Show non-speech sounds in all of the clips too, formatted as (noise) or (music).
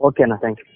ఓకేనా thank you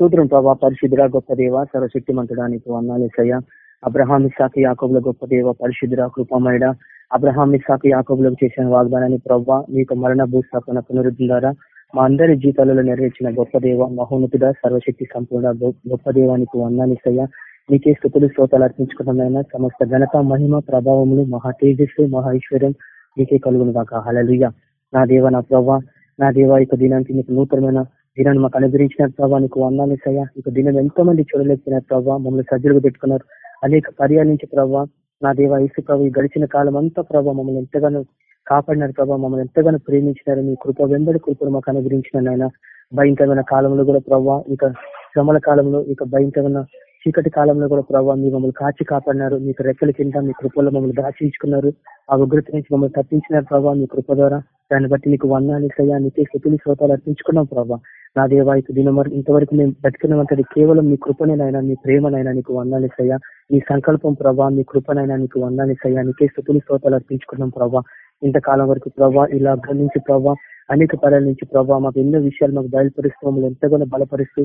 సూత్రం ప్రభా పరిశుద్ధురా గొప్ప దేవ సర్వశక్తిమంతుడా నీకు వందాలేసయ్యా అబ్రహామి ఇసాకి యాకోబుల గొప్ప దేవ పరిశుద్ధురా కృపమైడ అబ్రహామి ఇసాకి యాకోబులకు చేసిన వాగ్దానాన్ని ప్రభా మీకు మరణ భూస్థాపన పునరుద్ధి ద్వారా మా అందరి జీతాలలో నెరవేర్చిన గొప్ప దేవ మహోన్నతుడ సర్వశక్తి సంపూర్ణ గొప్ప దేవానికి వందాలేసయ్యా నీకే స్థుతులు శ్రోతలు అర్పించుకున్నమైన సమస్త ఘనత మహిమ ప్రభావములు మహా తేజస్సు మహా ఐశ్వర్యం మీకే కలుగును కాక హలలుయ నా దేవ నా ప్రభా నా దేవ ఇక దినానికి నీకు నూతనమైన దినాన్ని మాకు అనుగ్రహించిన ప్రభావ నీకు వందాలేసయ్యా ఇక దినం ఎంతో మంది చూడలేకపోయిన ప్రభావ మమ్మల్ని సజ్జలుగా పెట్టుకున్నారు. అనేక పర్యాల నుంచి ప్రభావ నా దేవ ఇసు ప్రభు గడిచిన కాలం అంతా ప్రభావ మమ్మల్ని ఎంతగానో కాపాడినారు ప్రభావ మమ్మల్ని ఎంతగానో ప్రేమించినారు. మీ కృప వెంబడి కృపను మాకు అనుగ్రహించిన ఆయన భయంకరమైన కాలంలో కూడా ప్రభావ ఇక శ్రమల కాలంలో ఇక భయంకరమైన చీకటి కాలంలో కూడా ప్రభావ మీ మమ్మల్ని కాచి కాపాడినారు. మీకు రెక్కల కింద మీ కృపలో మమ్మల్ని దాచించుకున్నారు. ఆ ఉగ్రత నుంచి మమ్మల్ని తప్పించినారు ప్రభావ మీ కృప ద్వారా. దాన్ని బట్టి నీకు వందాలు సయ్యా నీకే స్థుతులు శ్రోతాలు అర్పించుకున్నాం ప్రభావ నా దేవాయికు దినం ఇంతవరకు మేము బతికినమంతది కేవలం మీ కృపనేనైనా మీ ప్రేమనైనా నీకు వందాలి సయ్యా మీ సంకల్పం ప్రభా మీ కృపనైనా నీకు వందాలి సయ్యా నీకే స్థుతులు శ్రోతాలు అర్పించుకున్నాం ప్రభా. ఇంతకాలం వరకు ప్రభా ఇలా నుంచి ప్రభా అనేక పదాల నుంచి ప్రభావ మాకు ఎన్నో విషయాలు మాకు బయలుపరుస్తూ మమ్మల్ని ఎంతగానో బలపరుస్తూ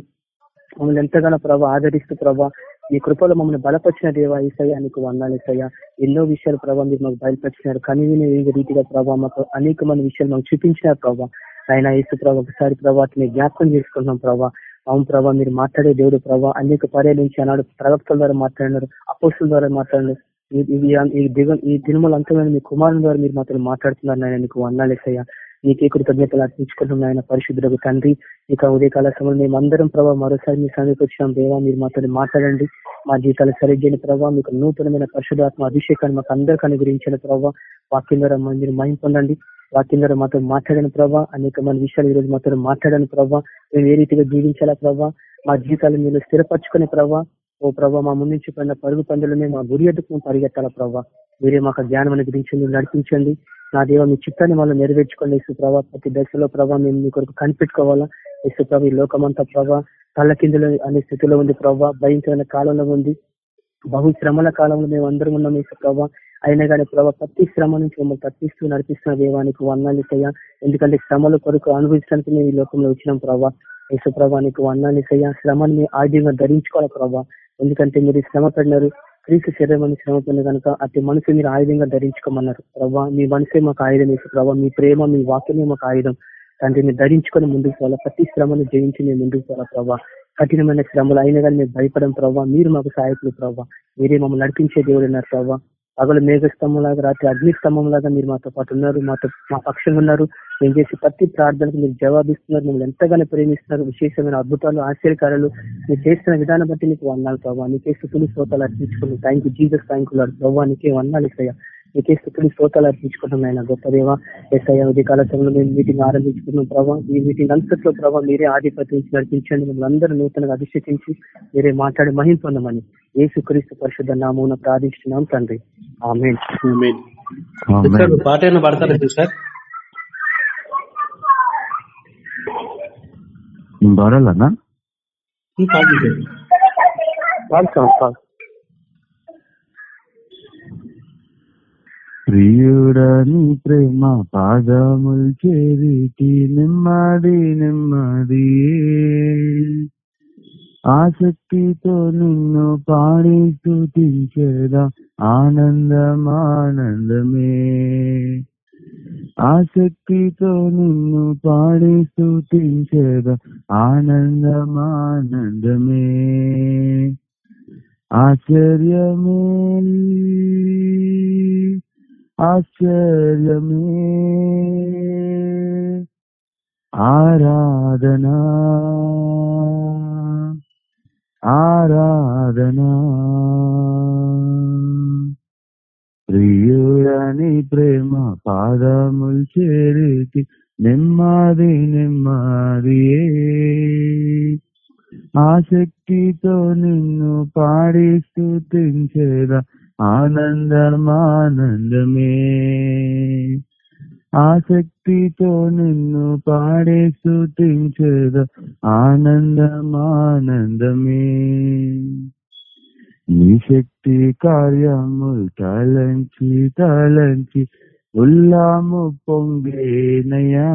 మమ్మల్ని ఎంతగానో ప్రభావ ఆదరిస్తూ ప్రభా మీ కృపలో మమ్మల్ని బలపరిచిన దేవా ఈసయ్య నీకు వందాలేసయ్యా ఎన్నో విషయాలు ప్రభావ మీరు మాకు బయలుపరిచినారు. కనివిని రీతిగా ప్రభావ మాకు అనేక మంది విషయాలు మాకు చూపించినారు ప్రభావ ఆయన యేసు ప్రభావ ఒకసారి ప్రభావం జ్ఞాపకం చేసుకుంటున్నాం ప్రభావ అవును ప్రభావ మీరు మాట్లాడే దేవుడు ప్రభావ అనేక పర్యాల నుంచి అన్నాడు ప్రవక్తల ద్వారా మాట్లాడినారు అపోస్తుల ద్వారా మాట్లాడినారు. ఈ దిగ ఈ దినములంతమైన మీ కుమారుల ద్వారా మీరు మాత్రం మాట్లాడుతున్నారు నాయన నీకు వందాలేసయ్యా నీకే కృతజ్ఞతలు అర్పించుకుంటున్నాం ఆయన పరిశుద్ధులకు తండ్రి. ఇక ఉదయకాల సమయంలో మేము అందరం ప్రభావ మరోసారి మీ సమీప వచ్చినాం. దేవా మీరు మాతో మాట్లాడండి. మా జీవితాలు సరిగ్గిన ప్రభావ మీకు నూతనమైన పరిశుధాత్మ అభిషేకాన్ని మాకు అందరికీ అనుగ్రహించిన ప్రభావ వాక్యం ద్వారా మీరు మహిం పొందండి. వాక్యం ద్వారా మాతో మాట్లాడిన ప్రభావ అనేక మంది విషయాలు ఈరోజు మాతో మాట్లాడని ప్రభావ మేము ఏ రీతిగా జీవించాలా ప్రభావ మా జీవితాలు మీరు స్థిరపరచుకునే ప్రభావ ఓ ప్రభావ మా ముందు పడిన పరుగు పందులనే మా గురి ఎదుకు పరిగెత్తాల ప్రభావ మీరే మాకు జ్ఞానం అనుగ్రహించండి నడిపించండి. నా దేవ మీ చిత్తాన్ని వాళ్ళు నెరవేర్చుకోండి. ఇసు ప్రభా ప్రతి దశలో ప్రభావ మేము మీ కొరకు కనిపెట్టుకోవాలా? ఇసు ప్రభా ఈ లోకమంతా ప్రభా కళ్ళ కిందలో అనే స్థితిలో ఉంది ప్రభా భయంకరమైన కాలంలో ఉంది. బహు శ్రమల కాలంలో మేము అందరం ఉన్నాం ఇసు ప్రభా. అయినా కానీ ప్రభావ ప్రతి శ్రమ నుంచి మమ్మల్ని తప్పిస్తూ నడిపిస్తున్న దేవానికి వర్ణాలు ఇస్తాయా ఎందుకంటే శ్రమల కొరకు అనుభవించడానికి మేము ఈ లోకంలో వచ్చినాం ప్రభా. యేసు ప్రభానికి వర్ణాలు ఇస్తాయా శ్రమని మీ ఆయుధంగా ధరించుకోవాలి ప్రభావ ఎందుకంటే మీరు శ్రమ పడినారు. క్రీస్తు శరీరం అని శ్రమ కనుక అతి మనసు మీరు ఆయుధంగా ధరించుకోమన్నారు. ప్రభావ మీ మనసే మాకు ఆయుధం వేసి ప్రభావ మీ ప్రేమ మీ వాక్యమే మాకు ఆయుధం. తండ్రి మీరు ధరించుకొని ముందుకు పోవాలా? ప్రతి శ్రమను జయించి మేము ముందుకు పోవాలా ప్రభావ కఠినమైన శ్రమలు అయినా కానీ మేము భయపడం ప్రభావ మీరు మాకు సహాయకులు ప్రభావ మీరే మమ్మల్ని నడిపించే దేవుడు ఉన్నారు ప్రభావ పగలు మేఘస్తంభం లాగా రాత్రి అగ్ని స్తంభం లాగా మీరు మాతో పాటు ఉన్నారు. మాతో మా పక్షంగా ఉన్నారు. మేము చేసే ప్రతి ప్రార్థనకు మీరు జవాబిస్తున్నారు మిమ్మల్ని ఎంతగానో ప్రేమిస్తున్నారు విశేషమైన అద్భుతాలు ఆశ్చర్యకారాలు. మీరు చేస్తున్న విధానం బట్టి నీకు వందాలు ప్రభావ నీకే స్థుతులు శ్రోతాలు అర్పించుకున్నాం thank you Jesus thank you ప్రభావ నీకే వందాలు ఇస్తాయా నీకే స్థుతులు శ్రోతాలు అర్పించుకుంటున్నాం ఆయన గొప్ప దేవ. ఎస్ఐ ఉదయ సమయంలో మేము మీటింగ్ ఆరంభించుకున్నాం ప్రభావ ఈ మీటింగ్ అంతట్లో ప్రభావ మీరే ఆధిపత్యం నడిపించండి. మిమ్మల్ని అందరూ నూతనంగా అభిషేకించి మీరే మాట్లాడి మహిం పొందమని ఏసు క్రీస్తు పరిశుద్ధ నామూన ప్రార్థిస్తున్నాం తండ్రి. పాట ఏమైనా పడతారా సార్? పాడాలన్నా ప్రియుడని ప్రేమ పాదముల్ చేరిటి నెమ్మది నెమ్మది. ఆసక్తితో నిన్ను పాడి స్థుతించేదా ఆనందమానందమే. ఆసక్తితో నిన్ను పాడి స్థుతించేదా ఆనందమానందమే. ఆశ్చర్యమే. ఆశ్చర్యమే. ఆరాధనా. ఆరాధనా. ప్రియ పాదములు చేరితి నెమ్మది నెమ్మది ఆసక్తితో నిన్ను పాడి స్థుతించేదా ఆనందమానందమే. ఆసక్తితో నిన్ను పాడే స్థుతించేదా ఆనందమానందమే. నీ శక్తి కార్యములు తలంచి తలంచి ఉల్లాము పొంగేనయా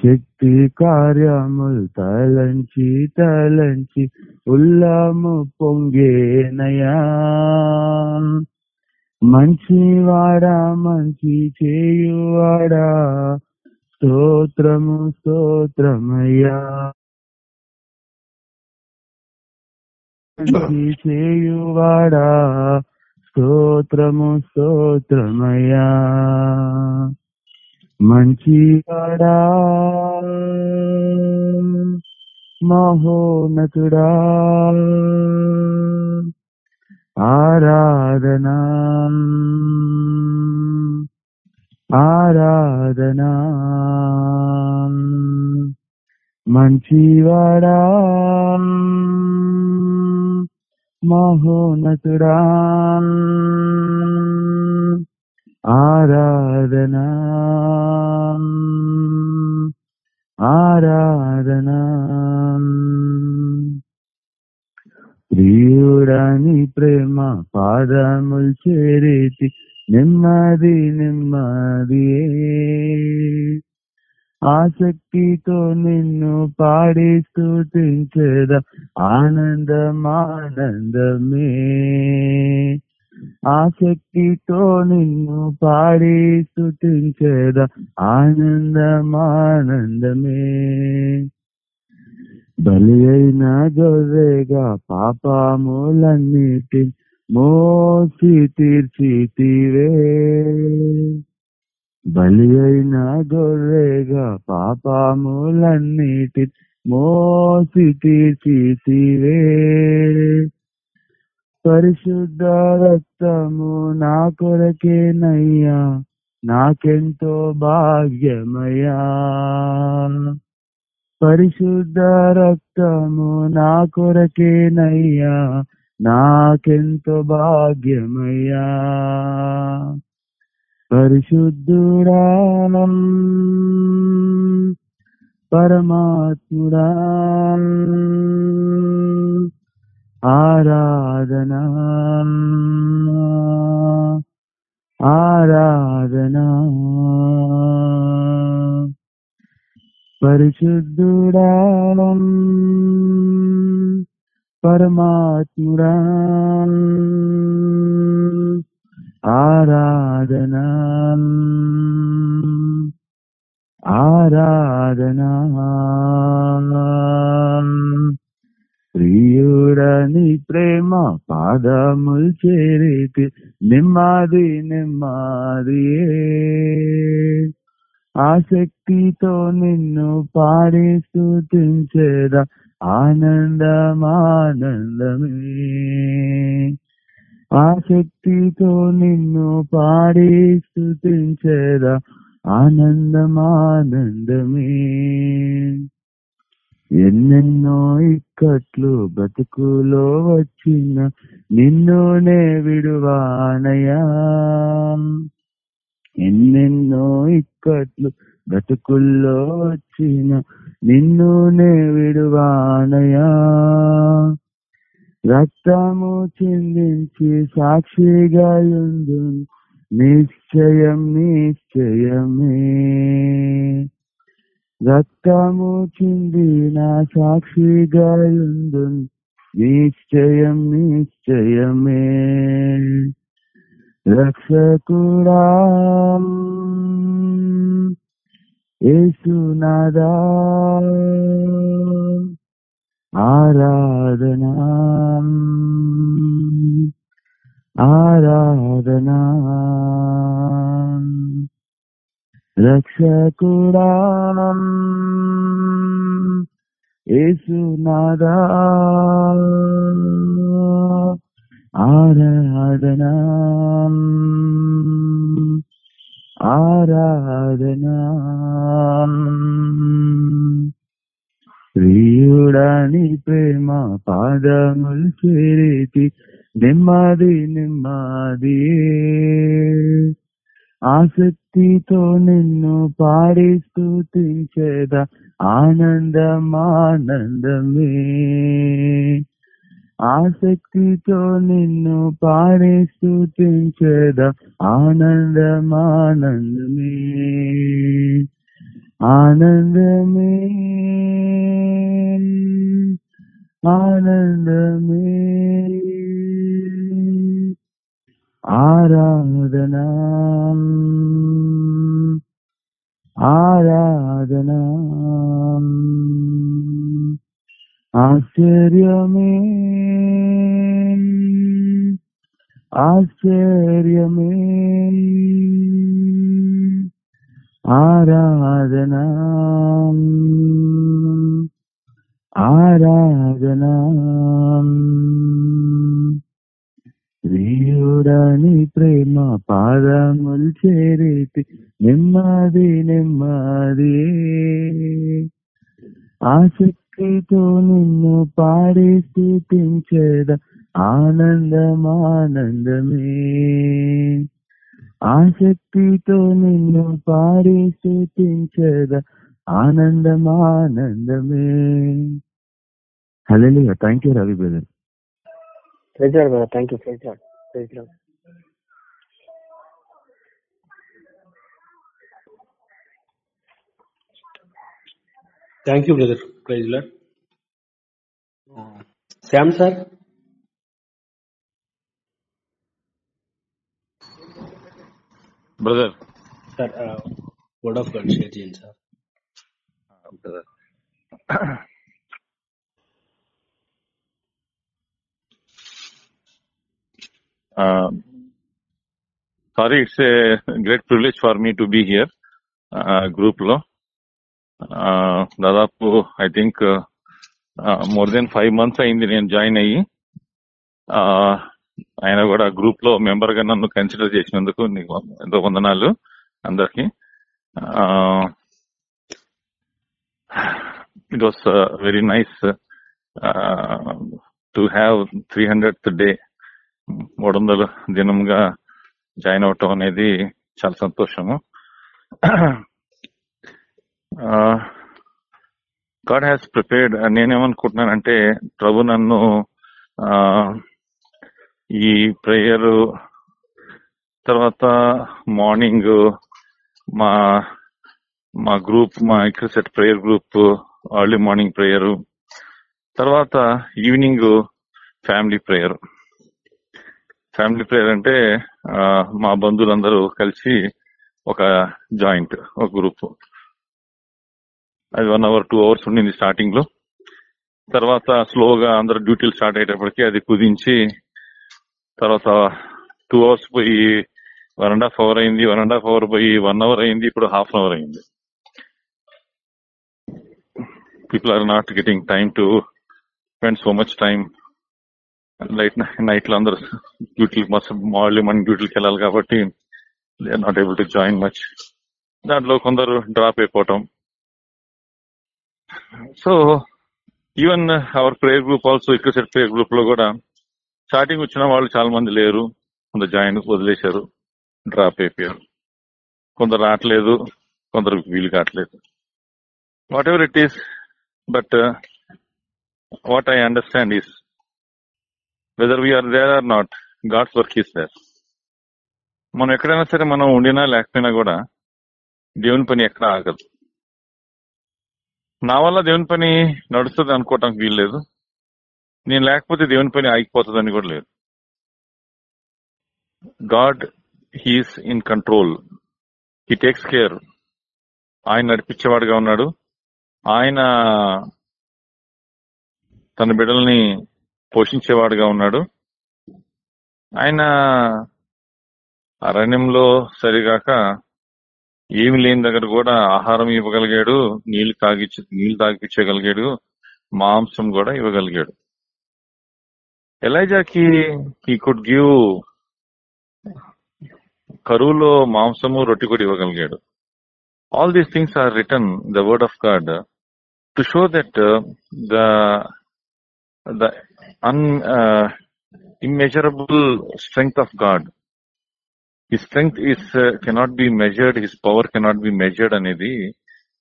శక్తి కార్యములు తలంచి తలంచి ఉల్లాము పొంగేనయా మంచివాడా మంచి చేయువాడా స్తోత్రము స్తోత్రమయ్యా మంచి చేయువాడా స్తోత్రము స్తోత్రమయ్యా. మంచివాడా మహోన్నతుడా. ఆరాధనా. ఆరాధనా. మంచివాడా మహోన్నతుడా ఆరాధనా. ఆరాధనా. ప్రియుడని ప్రేమ పాదములు చేరేతి నెమ్మది నెమ్మది ఆసక్తితో నిన్ను పాడి స్థుతించద ఆనందమానందమే. ఆసక్తితో నిన్ను పాడి స్థుతించద ఆనందమానందమే. బలి అయిన గొర్రెగా పాపములన్నిటి మోసి తీర్చితివే. బలి అయిన గొర్రెగా పాపములన్నిటి మోసి తీర్చితివే పరిశుద్ధ రక్తము నా కొరకేనయ్యా నాకెంతో భాగ్యమయ్యా. పరిశుద్ధ రక్తము నా కొరకేనయ్యా నాకెంతో భాగ్యమయ్యా. పరిశుద్ధుడానం పరమాత్ముడా ఆరాధనా ఆరాధనా. పరిశుద్ధుడానం పరమాత్ముడా ఆరాధనా ఆరాధనా ప్రియుడని ప్రేమ పాదములు చేరితి నెమ్మది నెమ్మది ఆసక్తితో నిన్ను పాడి స్థుతించేదా ఆనందమానందమే ఆసక్తితో నిన్ను పాడి స్థుతించేదా ఆనందమానందమే. ఎన్నెన్నో ఇక్కట్లు బతుకులో వచ్చిన నిన్నునే విడువానయా ఎన్నెన్నో ఇక్కట్లు బతుకుల్లో వచ్చిన నిన్నునే విడువానయా రక్తము చిందించి సాక్షిగా ఉండు నిశ్చయం నిశ్చయమే. రక్తము చిందిన సాక్షిగా ఉండు నిశ్చయం నిశ్చయమే. రక్షకుడా యేసునాదా ఆరాధనా. ఆరాధనా. రక్షకుడా ఏసునాదా ఆరాధనా. ఆరాధనా. శ్రీ నీ ప్రేమ పాదములు చేరేతి నెమ్మది నెమ్మది. ఆసక్తితో నిన్ను పాడి స్థుతించేద ఆనందమానందమే. ఆసక్తితో నిన్ను పాడి స్థుతించేద ఆనందమానందమే. ఆనందమే ఆనందమే. ఆనందమే. ఆరాధన. ఆరాధన. ఆశ్చర్యమే. ఆశ్చర్యమే. ఆరాధన. ఆరాధనా ప్రియుడని ప్రేమ పాదములు చేరేటి నెమ్మది నెమ్మది ఆసక్తితో నిన్ను పాడి స్థుతించేద ఆనందమానందమే ఆసక్తితో నిన్ను పాడి స్థుతించేద ఆనందమానందమే. Hello thank you Ravi brother praise brother thank you praise praise thank you brother praise Lord Shyam sir brother sir word of God share చేయండి సార్ ఉంటుందా sorry it's a great privilege for me to be here గ్రూప్లో దాదాపు I think more than five months అయింది నేను join అయ్యి. ఆయన కూడా గ్రూప్లో మెంబర్గా నన్ను కన్సిడర్ చేసినందుకు నీకు ఎంతో వందనాలు అందరికి. It was very nice to have three hundred day మూడు వందల దినంగా జాయిన్ అవటం అనేది చాలా సంతోషము. God has prepared. నేనేమనుకుంటున్నానంటే ప్రభు నన్ను ఈ ప్రేయర్ తర్వాత మార్నింగ్ మా మా గ్రూప్ మా set prayer group early morning prayer తర్వాత evening family prayer family prayer అంటే మా బంధువులందరూ కలిసి ఒక జాయింట్ ఒక గ్రూప్ అది వన్ అవర్ టూ అవర్స్ ఉండింది స్టార్టింగ్లో. తర్వాత స్లోగా అందరు డ్యూటీలు స్టార్ట్ అయ్యేటప్పటికి అది కుదించి తర్వాత టూ అవర్స్ పోయి వన్ అండ్ హాఫ్ అవర్ అయింది వన్ అండ్ హాఫ్ అవర్ పోయి వన్ అవర్ అయింది ఇప్పుడు హాఫ్ అన్ అవర్ అయింది. People are not getting time to spend so much time late నైట్లో అందరు డ్యూటీలు మస్తు మార్నింగ్ మన డ్యూటీకి వెళ్ళాలి కాబట్టి they are not able to join much దాంట్లో కొందరు డ్రాప్ అయిపోవటం. So even our prayer group also ఇక్కడ సెట్ ప్రేయర్ గ్రూప్లో కూడా స్టార్టింగ్ వచ్చిన వాళ్ళు చాలా మంది లేరు. కొందరు జాయిన్ వదిలేశారు. డ్రాప్ అయిపోయారు. కొందరు రావట్లేదు. కొందరు వీలు కావట్లేదు. Whatever it is but uh, I I understand whether whether are there are not God's work is there మనం ఎక్కడైనా సరే మనం ఉండినా లేకపోయినా కూడా దేవుని పని ఎక్కడ ఆగదు. నా వల్ల దేవుని పని నడుస్తుంది అనుకోవటానికి వీల్లేదు నేను లేకపోతే దేవుని పని ఆగిపోతుందని కూడా లేదు. God he's in control he takes care ఆయన నడిపించేవాడుగా ఉన్నాడు. ఆయన తన బిడ్డల్ని పోషించేవాడుగా ఉన్నాడు. ఆయన అరణ్యంలో సరిగాక ఏమి లేని దగ్గర కూడా ఆహారం ఇవ్వగలిగాడు నీళ్ళు తాగిచ్చి నీళ్ళు తాగిపించగలిగాడు మాంసం కూడా ఇవ్వగలిగాడు. ఎలైజాకి ఈ కుడ్ గివ్ కరువులో మాంసము రొట్టి కూడా ఇవ్వగలిగాడు. All these things are return the word of God to show that the the an immeasurable strength of God. His strength is uh, cannot be measured, his power cannot be measured అనేది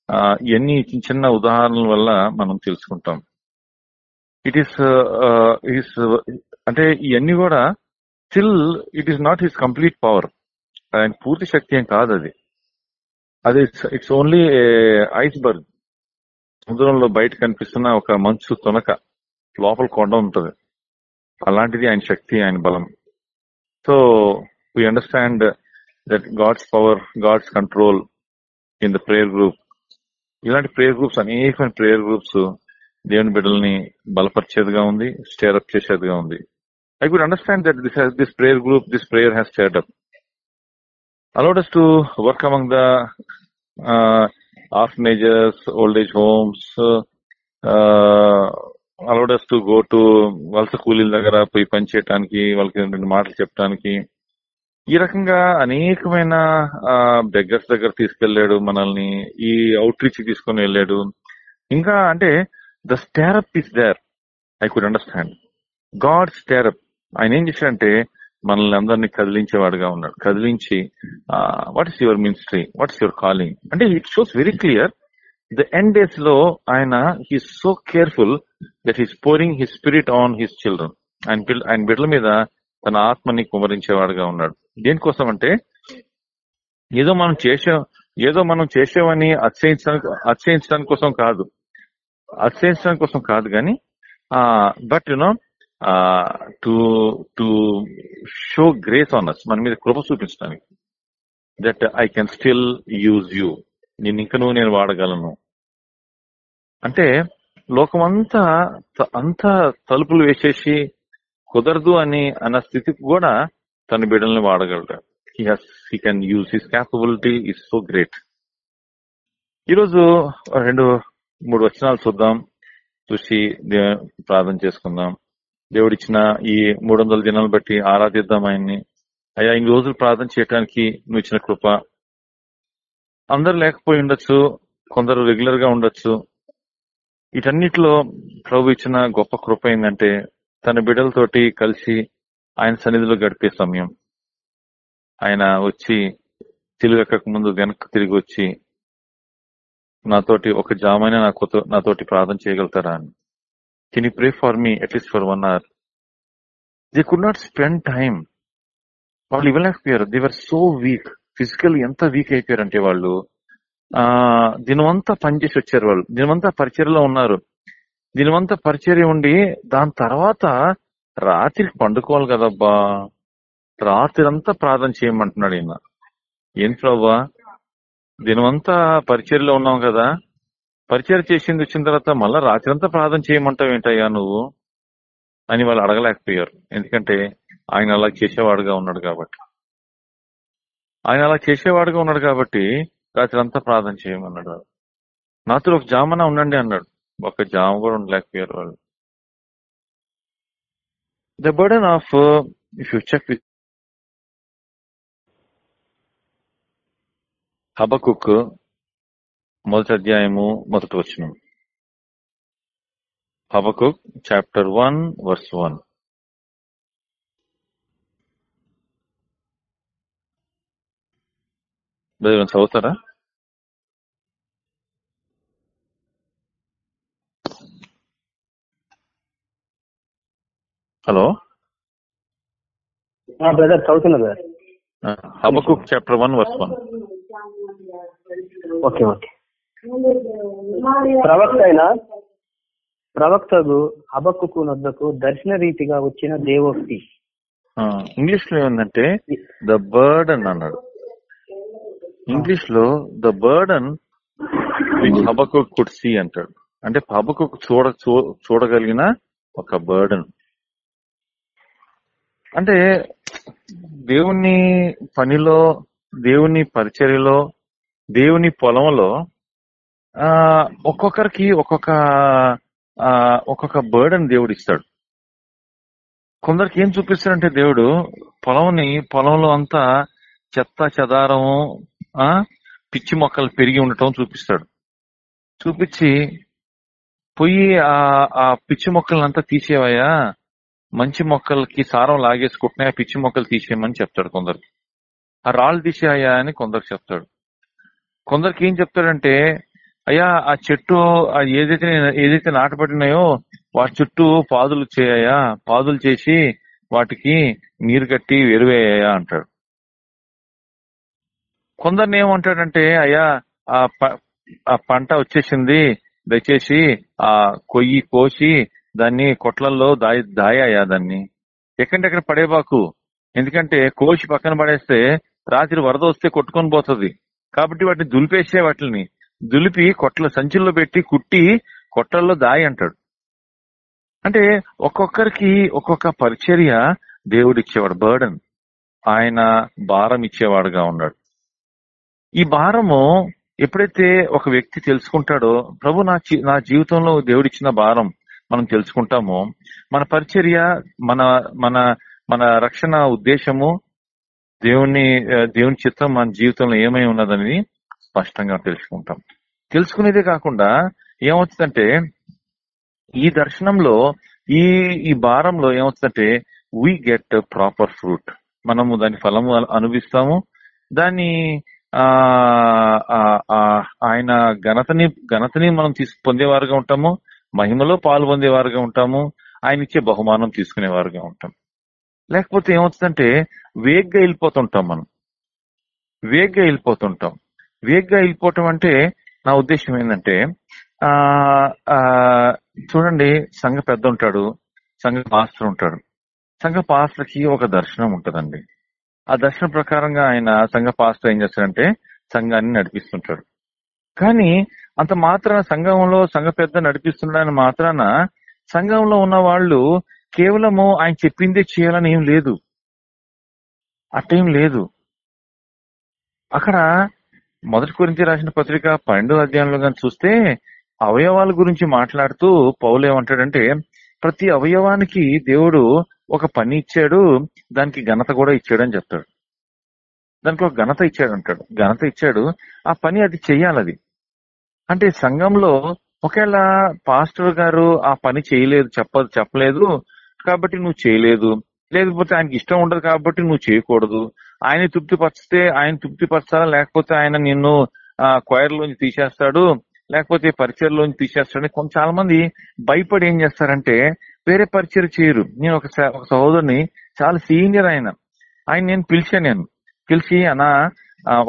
ఆ, ఇవన్నీ చిన్న చిన్న ఉదాహరణల వల్ల మనం తెలుసుకుంటాం. It is is అంటే ఇవన్నీ కూడా still it is not his complete power ఆయన పూర్తి శక్తి ఏం కాదు అది. అది ఇట్స్ ఓన్లీ ఐస్బర్గ్ సముద్రంలో బయట కనిపిస్తున్న ఒక మంచు తునక లోపల కొండ ఉంటుంది. అలాంటిది ఆయన శక్తి ఆయన బలం. So we understand that God's power God's control in the prayer group ఇలాంటి ప్రేయర్ గ్రూప్స్ అనేకమైన ప్రేయర్ గ్రూప్స్ దేవుని బిడ్డల్ని బలపరిచేదిగా ఉంది స్టేర్ అప్ చేసేదిగా ఉంది. I could understand that this this prayer group this prayer has stirred up allowed us to work among uh, orphanages, old age homes, uh, allowed us to go వలస కూలీల దగ్గర పోయి పనిచేయటానికి వాళ్ళకి రెండు మాటలు చెప్పడానికి ఈ రకంగా అనేకమైన బెగ్గర్స్ దగ్గర తీసుకెళ్ళాడు మనల్ని ఈ అవుట్ రీచ్ తీసుకొని వెళ్ళాడు. ఇంకా అంటే the stir up is there I could understand God stir up ఆయన ఏం చేశాడంటే మనల్ని అందరినీ కదిలించేవాడుగా ఉన్నాడు. కదిలించి what is your ministry what is your calling అంటే it shows very clear the end డేస్లో ఆయన he's so careful that he's pouring his spirit on his children ఆయన ఆయన బిడ్డల మీద తన ఆత్మని కుమరించేవాడుగా ఉన్నాడు. దేనికోసం అంటే ఏదో మనం చేసే ఏదో మనం చేసామని అతిశయించడానికి అతిశయించడానికి కోసం కాదు. అతిశయించడానికి కోసం కాదు కానీ but you know to to show grace on us మన మీద కృప చూపించడానికి. That I can still use you నేను ఇంక నేను వాడగలను. అంటే లోకమంతా అంతా తలుపులు వేసేసి కుదరదు అని అన్న స్థితికి కూడా తన బిడ్డల్ని వాడగలడు. He has he can use his capability is so great ఈరోజు రెండు మూడు వచనాలు చూద్దాం. చూసి ప్రార్థన చేసుకుందాం. దేవుడిచ్చిన ఈ మూడు వందల దినాలు బట్టి ఆరాధిద్దాం ఆయన్ని. అయ్యా ఇన్ని రోజులు ప్రార్థన చేయడానికి నువ్వు ఇచ్చిన కృప. అందరు లేకపోయి ఉండొచ్చు కొందరు రెగ్యులర్గా ఉండొచ్చు. వీటన్నిటిలో ప్రభు ఇచ్చిన గొప్ప కృప ఏంటంటే తన బిడ్డలతోటి కలిసి ఆయన సన్నిధిలో గడిపే సమయం. ఆయన వచ్చి తిరిగక ముందు వెనక్కి తిరిగి వచ్చి నాతోటి ఒక జామైన నాతోటి ప్రార్థన చేయగలుగుతారా అని. Can you pray for me at least for one hour they could not spend time వాళ్ళు ఇవ్వలేకపోయారు they were so weak physical ఎంత వీక్ అయిపోయారంటే వాళ్ళు ఆ దినమంతా పనిచేసి వచ్చారు వాళ్ళు. దినమంతా పరిచర్లో ఉన్నారు. దినమంతా పరిచర్య ఉండి దాని తర్వాత రాత్రికి పండుకోవాలి కదబ్బా. రాత్రి అంతా ప్రార్థన చేయమంటున్నాడు ఈయన. ఏం ప్రభా? దినమంతా పరిచర్లో ఉన్నాం కదా. పరిచయం చేసింది వచ్చిన తర్వాత మళ్ళీ రాత్రి అంతా ప్రార్థన చేయమంటావు ఏంటయ్యా నువ్వు? అని వాళ్ళు అడగలేకపోయారు. ఎందుకంటే ఆయన అలా చేసేవాడుగా ఉన్నాడు కాబట్టి. ఆయన అలా చేసేవాడుగా ఉన్నాడు కాబట్టి రాత్రి అంతా ప్రార్థన చేయమన్నాడు నాతో ఒక జామన ఉండండి అన్నాడు. ఒక జామ కూడా ఉండలేకపోయారు వాళ్ళు. The burden of if you check with Habakkuk మొదటి అధ్యాయము మొదటి వచ్చిన Habakkuk chapter one verse one. చదువుతారా? హలో? బ్రదర్ చదువుతున్నా brother. Habakkuk chapter one verse one. Okay okay. ప్రవక్త అయిన ప్రవక్తకు హబక్కు నొద్దకు దర్శన రీతిగా వచ్చిన దేవోక్తి. ఇంగ్లీష్లో ఏముందంటే ద బర్డన్ అన్నాడు. ఇంగ్లీష్లో ద బర్డన్ హబకు కుడ్సి అంటాడు. అంటే హబకు చూడ చూడగలిగిన ఒక బర్డన్. అంటే దేవుని పనిలో దేవుని పరిచర్యలో దేవుని పొలంలో ఒక్కొక్కరికి ఒక్కొక్క ఒక్కొక్క బర్డన్ దేవుడు ఇస్తాడు. కొందరికి ఏం చూపిస్తాడంటే దేవుడు పొలంని పొలంలో అంతా చెత్త చెదారం పిచ్చి మొక్కలు పెరిగి ఉండటం చూపిస్తాడు. చూపించి పొయ్యి ఆ పిచ్చి మొక్కలంతా తీసేవయ్యా. మంచి మొక్కలకి సారం లాగేసుకుంటున్నాయి ఆ పిచ్చి మొక్కలు తీసేయమని చెప్తాడు కొందరికి. ఆ రాళ్ళు తీసేయా అని కొందరు చెప్తాడు. కొందరికి ఏం చెప్తాడంటే అయ్యా ఆ చెట్టు ఏదైతే ఏదైతే నాటబడినాయో వాటి చుట్టూ పాదులు చేయయా. పాదులు చేసి వాటికి నీరు కట్టి ఎరువేయ్యా అంటాడు. కొందరిని ఏమంటాడంటే అయ్యా ఆ ప- ఆ పంట వచ్చేసింది దయచేసి ఆ కొయ్యి కోసి దాన్ని కొట్లల్లో దాయి దాయా దాన్ని. ఎక్కడెక్కడ పడేబాకు. ఎందుకంటే కోసి పక్కన పడేస్తే రాత్రి వరద వస్తే కొట్టుకొని పోతుంది. కాబట్టి వాటిని దులిపేసే వాటిని దులిపి కొట్ల సంచుల్లో పెట్టి కుట్టి కొట్టల్లో దాయి అంటాడు. అంటే ఒక్కొక్కరికి ఒక్కొక్క పరిచర్య దేవుడిచ్చేవాడు బర్డన్ ఆయన భారం ఇచ్చేవాడుగా ఉన్నాడు. ఈ భారము ఎప్పుడైతే ఒక వ్యక్తి తెలుసుకుంటాడో ప్రభు నా నా జీవితంలో దేవుడిచ్చిన భారం మనం తెలుసుకుంటామో మన పరిచర్య మన మన మన రక్షణ ఉద్దేశము దేవుని దేవుని చిత్తం మన జీవితంలో ఏమై ఉన్నదని స్పష్టంగా తెలుసుకుంటాం. తెలుసుకునేదే కాకుండా ఏమవుతుందంటే ఈ దర్శనంలో ఈ ఈ భారంలో ఏమవుతుందంటే వీ గెట్ ప్రాపర్ ఫ్రూట్ మనము దాని ఫలము అనుభవిస్తాము. దాన్ని ఆ ఆ, ఆయన ఘనతని ఘనతని మనం తీసు పొందేవారుగా ఉంటాము. మహిమలో పాలు పొందేవారుగా ఉంటాము. ఆయన ఇచ్చే బహుమానం తీసుకునేవారుగా ఉంటాం. లేకపోతే ఏమవుతుందంటే వేగ్గా వెళ్ళిపోతుంటాం మనం. వేగ్గా వెళ్ళిపోతుంటాం. వేగ్గా వెళ్ళిపోవటం అంటే నా ఉద్దేశం ఏంటంటే ఆ చూడండి సంఘ పెద్ద ఉంటాడు సంఘ పాస్టర్ ఉంటాడు. సంఘ పాస్టర్కి ఒక దర్శనం ఉంటదండి. ఆ దర్శనం ప్రకారంగా ఆయన సంఘ పాస్టర్ ఏం చేస్తాడంటే సంఘాన్ని నడిపిస్తుంటాడు. కానీ అంత మాత్రాన సంఘంలో సంఘ పెద్ద నడిపిస్తున్నాడని మాత్రాన సంఘంలో ఉన్న వాళ్ళు కేవలము ఆయన చెప్పిందే చేయాలని ఏం లేదు. అట్టేం లేదు. అక్కడ మొదటి గురించి రాసిన పత్రిక పన్నెండో అధ్యాయంలో కానీ చూస్తే అవయవాల గురించి మాట్లాడుతూ పౌలు ఏమంటాడంటే ప్రతి అవయవానికి దేవుడు ఒక పని ఇచ్చాడు దానికి ఘనత కూడా ఇచ్చాడు అని చెప్తాడు. దానికి ఒక ఘనత ఇచ్చాడు అంటాడు. ఘనత ఇచ్చాడు. ఆ పని అది చెయ్యాలి అది అంటే సంఘంలో ఒకవేళ పాస్టర్ గారు ఆ పని చేయలేదు చెప్ప చెప్పలేదు కాబట్టి నువ్వు చేయలేదు. లేకపోతే ఆయనకి ఇష్టం ఉండదు కాబట్టి నువ్వు చేయకూడదు. ఆయన తృప్తిపరిస్తే ఆయన తృప్తిపరచాలా? లేకపోతే ఆయన నిన్ను క్వైర్ లోంచి తీసేస్తాడు? లేకపోతే పరిచయలోంచి తీసేస్తాడు? కొంచెం చాలా మంది భయపడి ఏం చేస్తారంటే వేరే పరిచయం చేయరు. నేను ఒక స- ఒక సహోదరుని చాలా సీనియర్ ఆయన. ఆయన నేను పిలిచాను నేను. పిలిచి అన్న ఆ,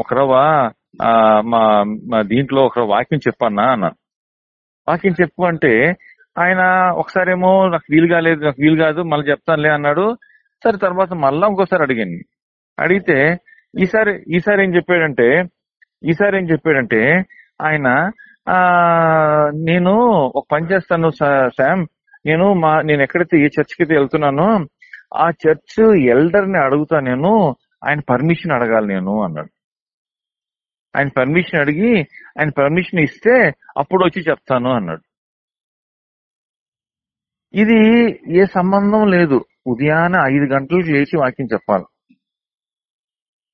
ఆ, మా దీంట్లో ఒక వాక్యం చెప్పన్నా అన్న. వాక్యం చెప్పు అంటే ఆయన ఒకసారేమో నాకు వీలు కాలేదు నాకు వీలు కాదు మళ్ళీ చెప్తానులే అన్నాడు. సరే తర్వాత మళ్ళా ఇంకోసారి అడిగాను. అడిగితే ఈసారి ఈసారి ఏం చెప్పాడంటే ఈసారి ఏం చెప్పాడంటే ఆయన ఆ నేను ఒక పని చేస్తాను శామ్ నేను మా నేను ఎక్కడైతే ఏ చర్చ్కి అయితే వెళ్తున్నానో ఆ చర్చ్ ఎల్డర్ని అడుగుతా నేను ఆయన పర్మిషన్ అడగాలి నేను అన్నాడు. ఆయన పర్మిషన్ అడిగి ఆయన పర్మిషన్ ఇస్తే అప్పుడు వచ్చి చెప్తాను అన్నాడు. ఇది ఏ సంబంధం లేదు. ఉదయాన్నే ఐదు గంటలకు లేచి వాక్యం చెప్పాలి.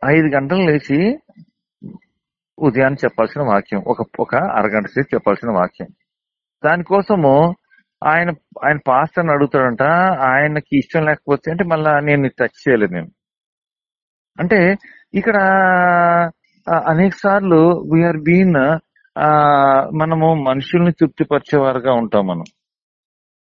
ఐదు గంటలు లేచి ఉదయాన్నే చెప్పాల్సిన వాక్యం ఒక ఒక అరగంట సేపు చెప్పాల్సిన వాక్యం. దానికోసము ఆయన ఆయన పాస్టర్ని అడుగుతాడంట ఆయనకి ఇష్టం లేకపోతే అంటే మళ్ళా నేను టచ్ చేయలేదు నేను. అంటే ఇక్కడ అనేక సార్లు వీఆర్ బీన్ మనము మనుషుల్ని తృప్తిపరిచేవారుగా ఉంటాం మనం.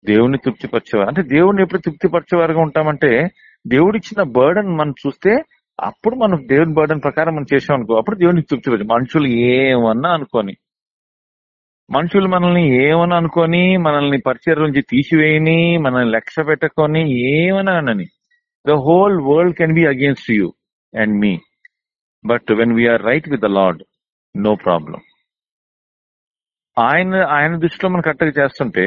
దేవుణ్ణి తృప్తిపరిచేవారు అంటే దేవుణ్ణి ఎప్పుడు తృప్తిపరిచేవారుగా ఉంటామంటే దేవుడిచ్చిన బర్డన్ మనం చూస్తే అప్పుడు మనం దేవుని బర్డన్ ప్రకారం మనం చేసాం అనుకో అప్పుడు దేవుడిని తృప్తిపరిచే మనుషులు ఏమన్నా అనుకోని. మనుషులు మనల్ని ఏమని అనుకొని మనల్ని పరిచయం నుంచి తీసివేయని మనల్ని లక్ష్య పెట్టకొని ఏమైనా అనని. The whole world can be against you and me but when we are right with the Lord no problem ఆయన ఆయన దృష్టిలో మనం కరెక్ట్గా చేస్తుంటే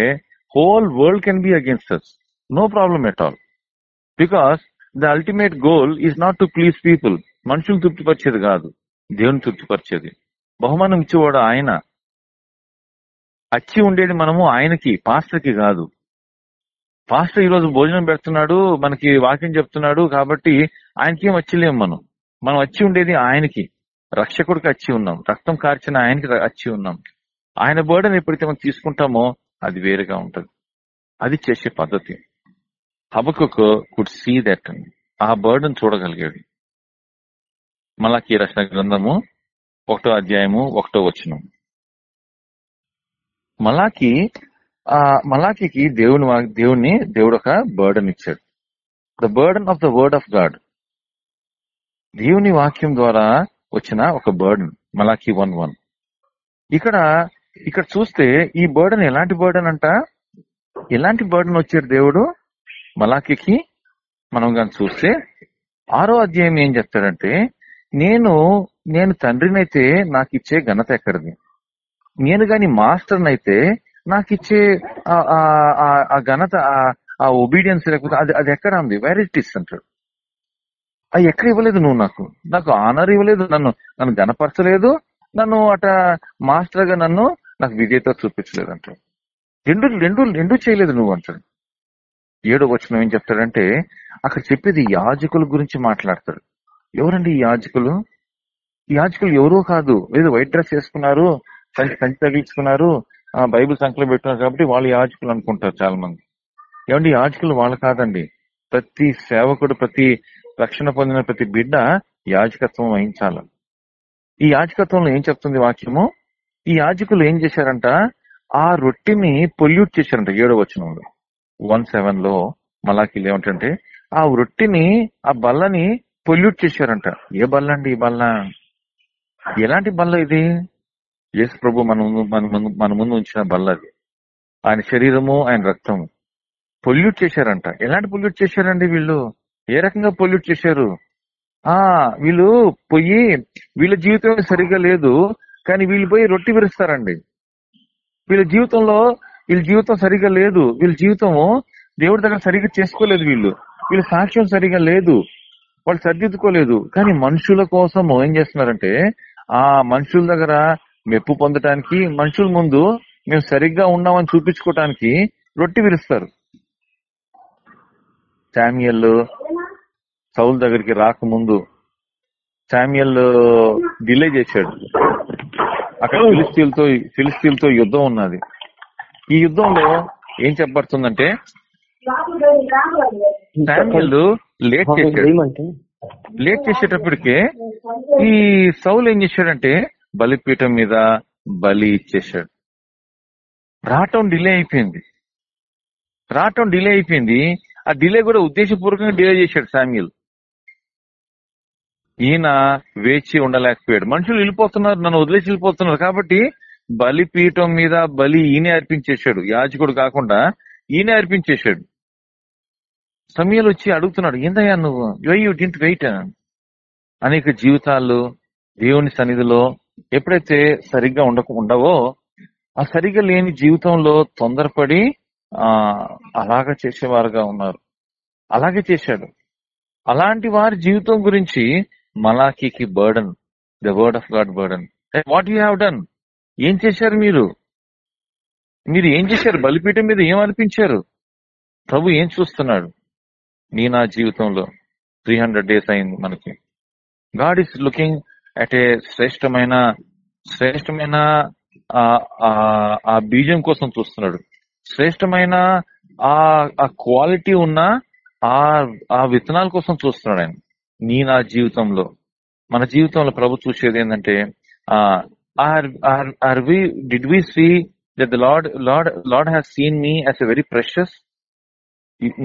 whole world can be against us no problem at all because the ultimate goal is not to please people. మనుషులు తృప్తిపరిచేది కాదు. దేవుని తృప్తిపరిచేది. బహుమానం ఇచ్చేవాడు ఆయన. అచ్చి ఉండేది మనము ఆయనకి పాస్టర్కి కాదు. పాస్టర్ ఈ రోజు భోజనం పెడుతున్నాడు మనకి వాక్యం చెప్తున్నాడు కాబట్టి ఆయనకి ఏం మనం. మనం వచ్చి ఉండేది ఆయనకి. రక్షకుడికి వచ్చి ఉన్నాం. రక్తం కార్చిన ఆయనకి వచ్చి ఉన్నాం. ఆయన బర్డన్ ఎప్పుడైతే మనం తీసుకుంటామో అది వేరుగా ఉంటది. అది చేసే పద్ధతి. హబకుకు కుడ్ సీ దట్ ఆ బర్డన్ చూడగలిగాడు మలాకి రచన గ్రంథము ఒకటో అధ్యాయము ఒకటో వచనం. మలాకి ఆ మలాకి దేవుని దేవుని దేవుడు ఒక బర్డన్ ఇచ్చాడు the burden of the word of God దేవుని వాక్యం ద్వారా వచ్చిన ఒక బర్డన్ మలాకి వన్ వన్. ఇక్కడ ఇక్కడ చూస్తే ఈ బర్డన్ ఎలాంటి బర్డన్ అంట? ఎలాంటి బర్డన్ వచ్చాడు దేవుడు? మలాకికి మనం కానీ చూస్తే ఆరో అధ్యాయం ఏం చెప్తాడంటే నేను నేను తండ్రినైతే నాకు ఇచ్చే ఘనత ఎక్కడిది? నేను గాని మాస్టర్నైతే అయితే నాకు ఇచ్చే ఆ- ఆ- ఘనత ఆ- ఒబీడియన్స్ లేకపోతే అది అది ఎక్కడ ఉంది? వేర్ ఇట్ ఇస్ అంటాడు. అది ఎక్కడ ఇవ్వలేదు నువ్వు నాకు? నాకు ఆనర్ ఇవ్వలేదు నన్ను నన్ను గనపరచలేదు నన్ను అట మాస్టర్గా నన్ను నాకు విజేత చూపించలేదు అంటాడు. రెండు రెండు రెండు చేయలేదు నువ్వు అంటాడు. ఏడో వచ్చిన ఏం చెప్తాడంటే అక్కడ చెప్పేది యాజకుల గురించి మాట్లాడతాడు. ఎవరండి ఈ యాజకులు? ఈ యాజకులు ఎవరో కాదు. ఏదో వైట్ డ్రెస్ వేసుకున్నారు సంచి తగిలించుకున్నారు ఆ బైబిల్ సంఖ్యలో పెట్టున్నారు కాబట్టి వాళ్ళు యాజకులు అనుకుంటారు చాలా మంది ఏమండి యాజకులు వాళ్ళు కాదండి. ప్రతి సేవకుడు ప్రతి రక్షణ పొందిన ప్రతి బిడ్డ యాజకత్వం వహించాలి. ఈ యాజకత్వంలో ఏం చెప్తుంది వాక్యము? ఈ యాజకులు ఏం చేశారంట? ఆ రొట్టిని పొల్యూట్ చేశారంట ఏడో వచనంలో. వన్ సెవెన్లో మలాఖీలు ఏమంటంటే ఆ రొట్టిని ఆ బల్లని పొల్యూట్ చేశారంట. ఏ బల్ల అండి ఈ బల్ల? ఎలాంటి బల్ల ఇది? యేసు ప్రభు మన ముందు మన ముందు మన ముందు ఉంచిన బల్ల అది. ఆయన శరీరము ఆయన రక్తము. పొల్యూట్ చేశారంట. ఎలాంటి పొల్యూట్ చేశారండి వీళ్ళు? ఏ రకంగా పొల్యూట్ చేశారు? ఆ వీళ్ళు పోయి వీళ్ళ జీవితం సరిగా లేదు కానీ వీళ్ళు పోయి రొట్టి విరుస్తారండి. వీళ్ళ జీవితంలో వీళ్ళ జీవితం సరిగా లేదు. వీళ్ళ జీవితము దేవుడి దగ్గర సరిగా చేసుకోలేదు వీళ్ళు. వీళ్ళ సాక్ష్యం సరిగా లేదు. వాళ్ళు సరిదిద్దుకోలేదు. కానీ మనుషుల కోసం ఏం చేస్తున్నారంటే ఆ మనుషుల దగ్గర మెప్పు పొందటానికి మనుషుల ముందు మేము సరిగ్గా ఉన్నామని చూపించుకోవటానికి రొట్టె విరుస్తారు. శామ్యల్ సౌల్ దగ్గరికి రాకముందు శామ్యల్ డిలే చేశాడు. అక్కడ ఫిలిస్తీన్తో ఫిలిస్తీన్తో యుద్ధం ఉన్నది. ఈ యుద్ధంలో ఏం చెప్పబడుతుందంటే శామ్యల్ లేట్ చేశాడు లేట్ చేసేటప్పటికే ఈ సౌలు ఏం చేశాడంటే బలిపీఠం మీద బలి ఇచ్చేశాడు. రావటం డిలే అయిపోయింది. రావటం డిలే అయిపోయింది. ఆ డిలే కూడా ఉద్దేశపూర్వకంగా డిలే చేశాడు శామ్యుల్ ఈయన వేచి ఉండలేకపోయాడు. మనుషులు వెళ్ళిపోతున్నారు నన్ను వదిలేసి వెళ్ళిపోతున్నారు కాబట్టి బలిపీఠం మీద బలి ఈయనే అర్పించేశాడు. యాజకుడు కాకుండా ఈయనే అర్పించేశాడు. సమయాలు వచ్చి అడుగుతున్నాడు ఏందయ్యా నువ్వు? యూ డింట్ వెయిట్ అనేక జీవితాలు దేవుని సన్నిధిలో ఎప్పుడైతే సరిగ్గా ఉండక ఉండవో ఆ సరిగ్గా లేని జీవితంలో తొందరపడి ఆ అలాగా చేసేవారుగా ఉన్నారు. అలాగే చేశాడు. అలాంటి వారి జీవితం గురించి మలాఖీకి burden the word of God burden what you have done ఏం చేశారు మీరు? మీరు ఏం చేశారు? బలిపీఠం మీద ఏం అనిపించారు ప్రభు ఏం చూస్తున్నాడు? నీ నా జీవితంలో త్రీ హండ్రెడ్ డేస్ అయింది మనకి. God is looking at a శ్రేష్టమైన శ్రేష్టమైన ఆ- ఆ- బీజం కోసం చూస్తున్నాడు. శ్రేష్టమైన ఆ ఆ క్వాలిటీ ఉన్న ఆ ఆ విత్తనాల కోసం చూస్తున్నాడు ఆయన. నీ నా జీవితంలో. మన జీవితంలో ప్రభు చూసేది ఏంటంటే ఆ are are are we did we see that the Lord Lord Lord has seen me as a very precious?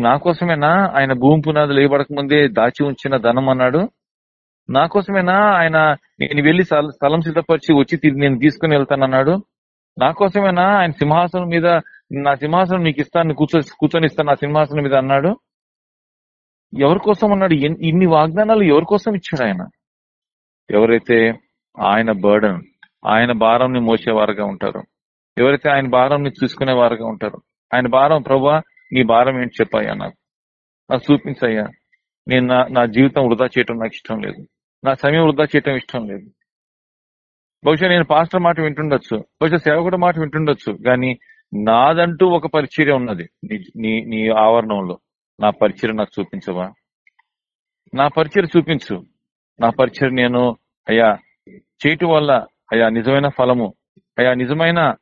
నా కోసమేనా ఆయన భూమి పునాదులు వేయబడక ముందే దాచి ఉంచిన ధనం అన్నాడు? నా కోసమేనా ఆయన నేను వెళ్ళి స్థల- స్థలం సిద్ధపరిచి వచ్చి నేను తీసుకుని వెళ్తాను అన్నాడు? నా కోసమేనా ఆయన సింహాసనం మీద నా సింహాసనం నీకు ఇస్తాను కూర్చో కూర్చొని ఇస్తాను నా సింహాసనం మీద అన్నాడు? ఎవరి కోసం అన్నాడు? ఇన్ని వాగ్దానాలు ఎవరి కోసం ఇచ్చాడు ఆయన? ఎవరైతే ఆయన బర్డన్ ఆయన భారంని మోసేవారుగా ఉంటారు. ఎవరైతే ఆయన భారంని చూసుకునే వారుగా ఉంటారు ఆయన భారం ప్రభా నీ భారం ఏంటి చెప్పాయా నాకు నాకు చూపించయ్యా నేను నా నా జీవితం వృధా చేయటం నాకు ఇష్టం లేదు. నా సమయం వృధా చేయటం ఇష్టం లేదు. బహుశా నేను పాస్టర్ మాట వింటుండొచ్చు బహుశా సేవకుడు మాట వింటుండొచ్చు కానీ నాదంటూ ఒక పరిచర్య ఉన్నది. నీ- నీ ఆవరణంలో నా పరిచయం నాకు చూపించవా? నా పరిచయం చూపించు. నా పరిచయం నేను అయ్యా చేయటం వల్ల అయ్యా నిజమైన ఫలము. అయ్యా నిజమైన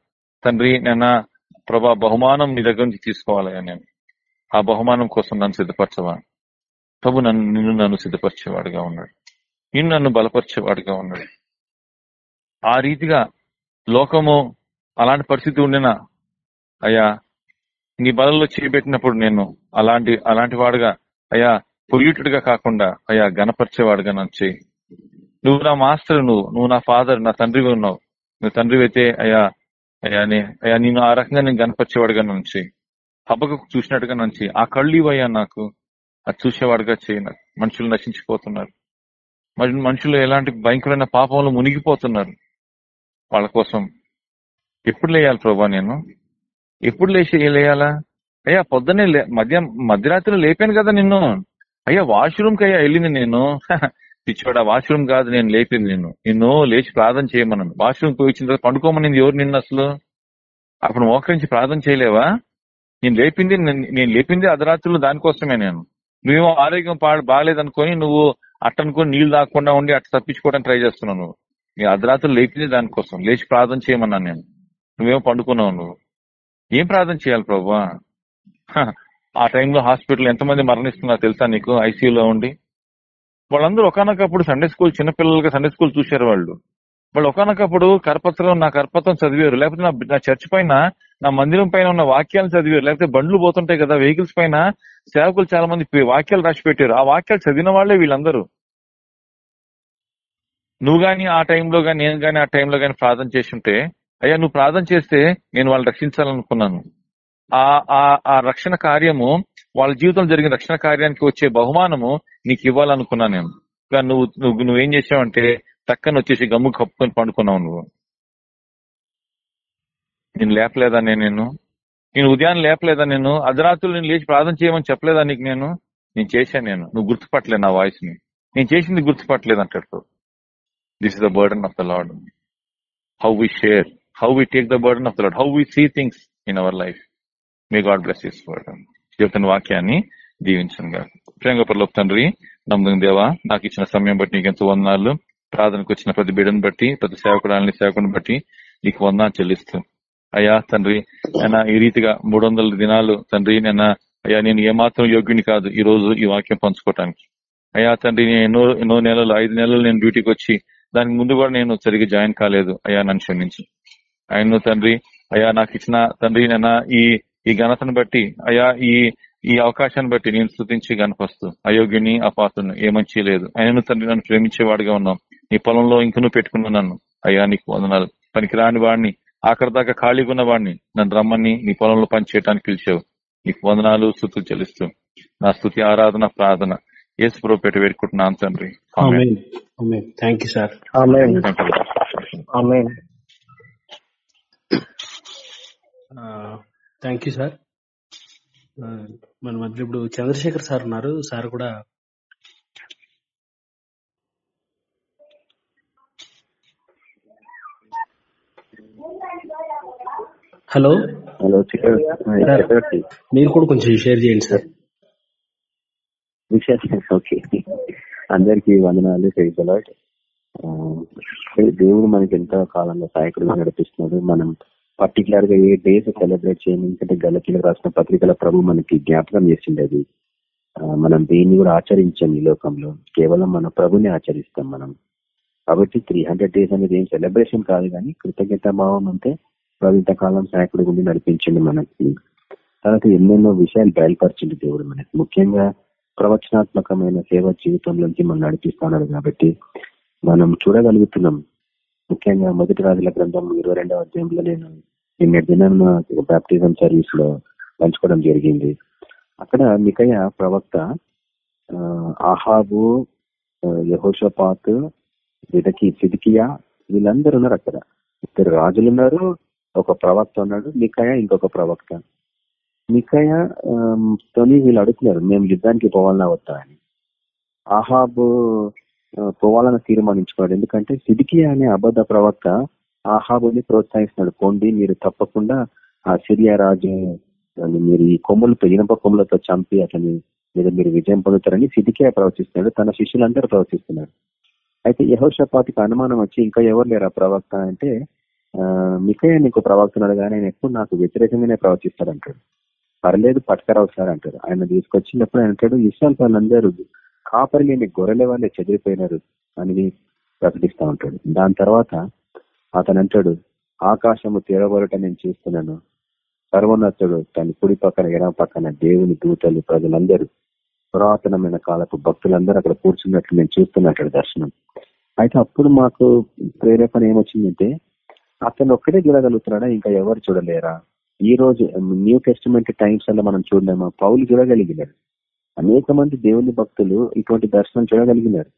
తండ్రి నేను ప్రభా బహుమానం నీ దగ్గర నుంచి తీసుకోవాలయ్యా నేను. ఆ బహుమానం కోసం నన్ను సిద్ధపరచవా. ప్రభు నన్ను నిన్ను నన్ను సిద్ధపరిచేవాడుగా ఉన్నాడు. నిన్ను నన్ను బలపరిచేవాడుగా ఉన్నాడు. ఆ రీతిగా లోకము అలాంటి పరిస్థితి ఉండినా అయ్యా నీ బలంలో చేపెట్టినప్పుడు నేను అలాంటి అలాంటి వాడుగా అయ్యా పొల్యూటెడ్గా కాకుండా అయ్యా గణపరిచేవాడుగా నన్ను చేయి. నువ్వు నా మాస్టర్ నువ్వు నువ్వు నా ఫాదర్ నా తండ్రివి ఉన్నావు. నువ్వు తండ్రి అయితే అయ్యా అయ్యా అయ్యా నేను ఆ రకంగా నేను కనపరిచేవాడుగా నుంచి హబ్బకు చూసినట్టుగా నుంచి ఆ కళ్ళు ఇవయ్యా నాకు అది చూసేవాడుగా చేయి నాకు. మనుషులు నశించిపోతున్నారు. మరి మనుషులు ఎలాంటి భయంకరమైన పాపంలో మునిగిపోతున్నారు. వాళ్ళ కోసం ఎప్పుడు లేయాలి ప్రభా నేను? ఎప్పుడు లేచి లేయాలా? అయ్యా పొద్దున్నే లే- మధ్య మధ్యరాత్రిలో లేపాను కదా నిన్ను. అయ్యా వాష్రూమ్కి అయ్యా వెళ్ళింది నేను. (laughs) పిచ్చోడా వాష్రూమ్ కాదు నేను లేపింది నిన్ను. నిన్ను లేచి ప్రార్థన చేయమన్నాను వాష్రూమ్ పోయి వచ్చిన తర్వాత పండుకోమనింది ఎవరు నిన్ను అసలు? అప్పుడు మోకరించి ప్రార్థన చేయలేవా? నేను లేపింది నేను- నేను లేపింది అర్ధరాత్రులు దానికోసమే నేను. నువ్వేమో ఆరోగ్యం పాడు బాగాలేదనుకొని నువ్వు అట్టనుకొని నీళ్ళు దాక్కుండా ఉండి అట్ట తప్పించుకోవడానికి ట్రై చేస్తున్నావు నువ్వు. నీ అర్ధరాత్రులు లేపింది దానికోసం. లేచి ప్రార్థన చేయమన్నాను నేను. నువ్వేమో పండుకున్నావు నువ్వు. ఏం ప్రార్థన చేయాలి ప్రభు? ఆ టైంలో హాస్పిటల్ ఎంతమంది మరణిస్తున్నారో తెలుసా నీకు? ఐసీయూలో ఉండి? వాళ్ళందరూ ఒకనొకప్పుడు సండే స్కూల్ చిన్నపిల్లలుగా సండే స్కూల్ చూశారు వాళ్ళు. వాళ్ళు ఒకనొకప్పుడు కరపత్రం నా కరపత్రం చదివారు. లేకపోతే నా నా చర్చ్ పైన నా మందిరం పైన ఉన్న వాక్యాలు చదివారు. లేకపోతే బండ్లు పోతుంటాయి కదా వెహికల్స్ పైన సేవకులు చాలా మంది వాక్యాలు రాసి పెట్టారు. ఆ వాక్యాలు చదివిన వాళ్ళే వీళ్ళందరూ. నువ్వు గాని ఆ టైంలో గాని నేను గాని ఆ టైంలో గాని ప్రార్థన చేసి ఉంటే అయ్యా నువ్వు ప్రార్థన చేస్తే నేను వాళ్ళు రక్షించాలనుకున్నాను. ఆ ఆ ఆ రక్షణ కార్యము వాళ్ళ జీవితంలో జరిగిన రక్షణ కార్యానికి వచ్చే బహుమానము నీకు ఇవ్వాలనుకున్నాను నేను. కానీ నువ్వు నువ్వు నువ్వేం చేసావంటే తక్కన వచ్చేసి గమ్ము కప్పుకొని పండుకున్నావు నువ్వు. నేను లేపలేదా నేను నేను ఉదయాన్నే లేపలేదా నేను అర్ధరాత్రులు నేను లేచి ప్రార్థన చేయమని చెప్పలేదా నీకు నేను? నేను చేశాను నేను. నువ్వు గుర్తుపట్టలేదు నా వాయిస్ని నేను చేసింది గుర్తుపట్టలేదు అంటాడు this is the burden of the Lord how we share how we take the burden of the Lord how we see things in our life me God bless చేసుకోవడం చెప్తున్న వాక్యాన్ని దీవించంగా ప్రేమ పరలోక తండ్రి నమ్మదం దేవా నాకు ఇచ్చిన సమయం బట్టి నీకు ఎంతో వందనాలు. ప్రార్థనకు వచ్చిన ప్రతి బిడ్డను బట్టి ప్రతి సేవకుడాలని సేవకుని బట్టి నీకు వందనాలు చెల్లిస్తూ. అయ్యా తండ్రి అయినా ఈ రీతిగా మూడు వందల దినాలు తండ్రి నేను అయ్యా నేను ఏమాత్రం యోగ్యుని కాదు ఈ రోజు ఈ వాక్యం పంచుకోవటానికి. అయ్యా తండ్రి నేను ఎన్నో ఎన్నో నెలలు ఐదు నెలలు నేను డ్యూటీకి వచ్చి దానికి ముందు కూడా నేను సరిగ్గా జాయిన్ కాలేదు. అయ్యా నన్ను క్షమించి. ఆయన తండ్రి అయ్యా నాకు ఇచ్చిన తండ్రి నేను ఈ ఈ ఘనతను బట్టి అయ్యా ఈ ఈ అవకాశాన్ని బట్టి నేను స్థుతించి గనపస్తూ అయోగ్యుని అపాతుని ఏమంచి లేదు. ఆయన తండ్రి నన్ను ప్రేమించేవాడిగా ఉన్నాం. నీ పొలంలో ఇంకను పెట్టుకున్నా నన్ను అయ్యా నీకు వందనాలు. పనికిరాని వాడిని ఆఖరి దాకా ఖాళీగా ఉన్న వాడిని నన్ను రమ్మని నీ పొలంలో పని చేయడానికి పిలిచావు. నీకు వందనాలు స్థుతులు చెల్లిస్తూ నా స్థుతి ఆరాధన ప్రార్థన. యేసు ప్రభు పెట్టి వేడుకుంటున్నాను తండ్రి. Amen. Thank you sir. Thank you sir మన మధ్య ఇప్పుడు చంద్రశేఖర్ సార్ ఉన్నారు. సార్ కూడా హలో హలో మీరు కూడా కొంచెం షేర్ చేయండి సార్ ఓకే అందరికి వందనాలు చేయగలట్ దేవుడు మనకి ఎంతో కాలంలో సహాయకుడుగా నడిపిస్తున్నాడు. మనం పర్టికులర్గా ఏ డేస్ సెలబ్రేట్ చేయండి. ఎందుకంటే గలకీలకు రాసిన పత్రికల ప్రభు మనకి జ్ఞాపకం చేసింది అది. మనం దేన్ని కూడా ఆచరించాం ఈ లోకంలో. కేవలం మన ప్రభుని ఆచరిస్తాం మనం. కాబట్టి త్రీ హండ్రెడ్ డేస్ అనేది ఏం సెలబ్రేషన్ కాదు కానీ కృతజ్ఞత భావం అంటే ప్రభు ఇంతకాలం సహాయకుడు గుండి నడిపించింది మనకి. తర్వాత ఎన్నెన్నో విషయాలు బయలుపరిచింది దేవుడు మనకి. ముఖ్యంగా ప్రవచనాత్మకమైన సేవ జీవితంలోంచి మనం నడిపిస్తున్నారు కాబట్టి మనం చూడగలుగుతున్నాం. ముఖ్యంగా మొదటి రాజుల గ్రంథం ఇరవై రెండవ అధ్యాయంలో నేను నిన్న దినం బాప్టిజం సర్వీస్లో పంచుకోవడం జరిగింది. అక్కడ మికయ ప్రవక్త ఆహాబు యహోషపాత్ సిదకి సిదికియా వీళ్ళందరూ ఉన్నారు అక్కడ. ఇద్దరు రాజులు ఉన్నారు ఒక ప్రవక్త ఉన్నాడు మికయ ఇంకొక ప్రవక్త. మికయ తోని వీళ్ళు అడుగుతున్నారు మేము యుద్ధానికి పోవాలన్నా వద్దా? అని. ఆహాబు పోవాలని తీర్మానించుకున్నాడు. ఎందుకంటే సిదికియా అనే అబద్ధ ప్రవక్త ఆహాబుని ప్రోత్సహిస్తున్నాడు. పోండి మీరు తప్పకుండా ఆ సిరియా రాజు మీరు ఈ కొమ్ములతో ఇనప కొమ్ములతో చంపి అతని మీద మీరు విజయం పొందుతారని సిదికియా ప్రవచిస్తున్నాడు. తన శిష్యులందరూ ప్రవచిస్తున్నారు. అయితే యహోషపాతికి అనుమానం వచ్చి ఇంకా ఎవరు లేరు ఆ ప్రవక్త అంటే ఆ, మికయ్య నీకు ప్రవక్తున్నాడు కానీ ఆయన ఎక్కువ నాకు వ్యతిరేకంగానే ప్రవచిస్తాడు అంటాడు పర్లేదు పట్టుకరావు సార్ అంటాడు. ఆయన తీసుకొచ్చినప్పుడు ఆయన అంటాడు ఇస్రాల్ వాళ్ళందరూ కాపరి లేని గొర్రెల వాళ్ళే చెదిరిపోయినారు అని ప్రకటిస్తూ ఉంటాడు. దాని తర్వాత అతను అంటాడు ఆకాశము తెరవరట నేను చూస్తున్నాను. సర్వోన్నతుడు తన కుడి పక్కన ఎడమ పక్కన దేవుని దూతలు ప్రజలందరూ పురాతనమైన కాలపు భక్తులందరూ అక్కడ కూర్చున్నట్లు నేను చూస్తున్నట్టు దర్శనం. అయితే అప్పుడు మాకు ప్రేరేపణ ఏమొచ్చిందంటే అతను ఒక్కడే చూడగలుగుతున్నాడా? ఇంకా ఎవరు చూడలేరా? ఈ రోజు న్యూ టెస్టిమెంట్ టైమ్స్ అలా మనం చూడలేమా? పౌలు చూడగలిగినారు అనేక మంది దేవుని భక్తులు ఇటువంటి దర్శనం చూడగలిగినారు.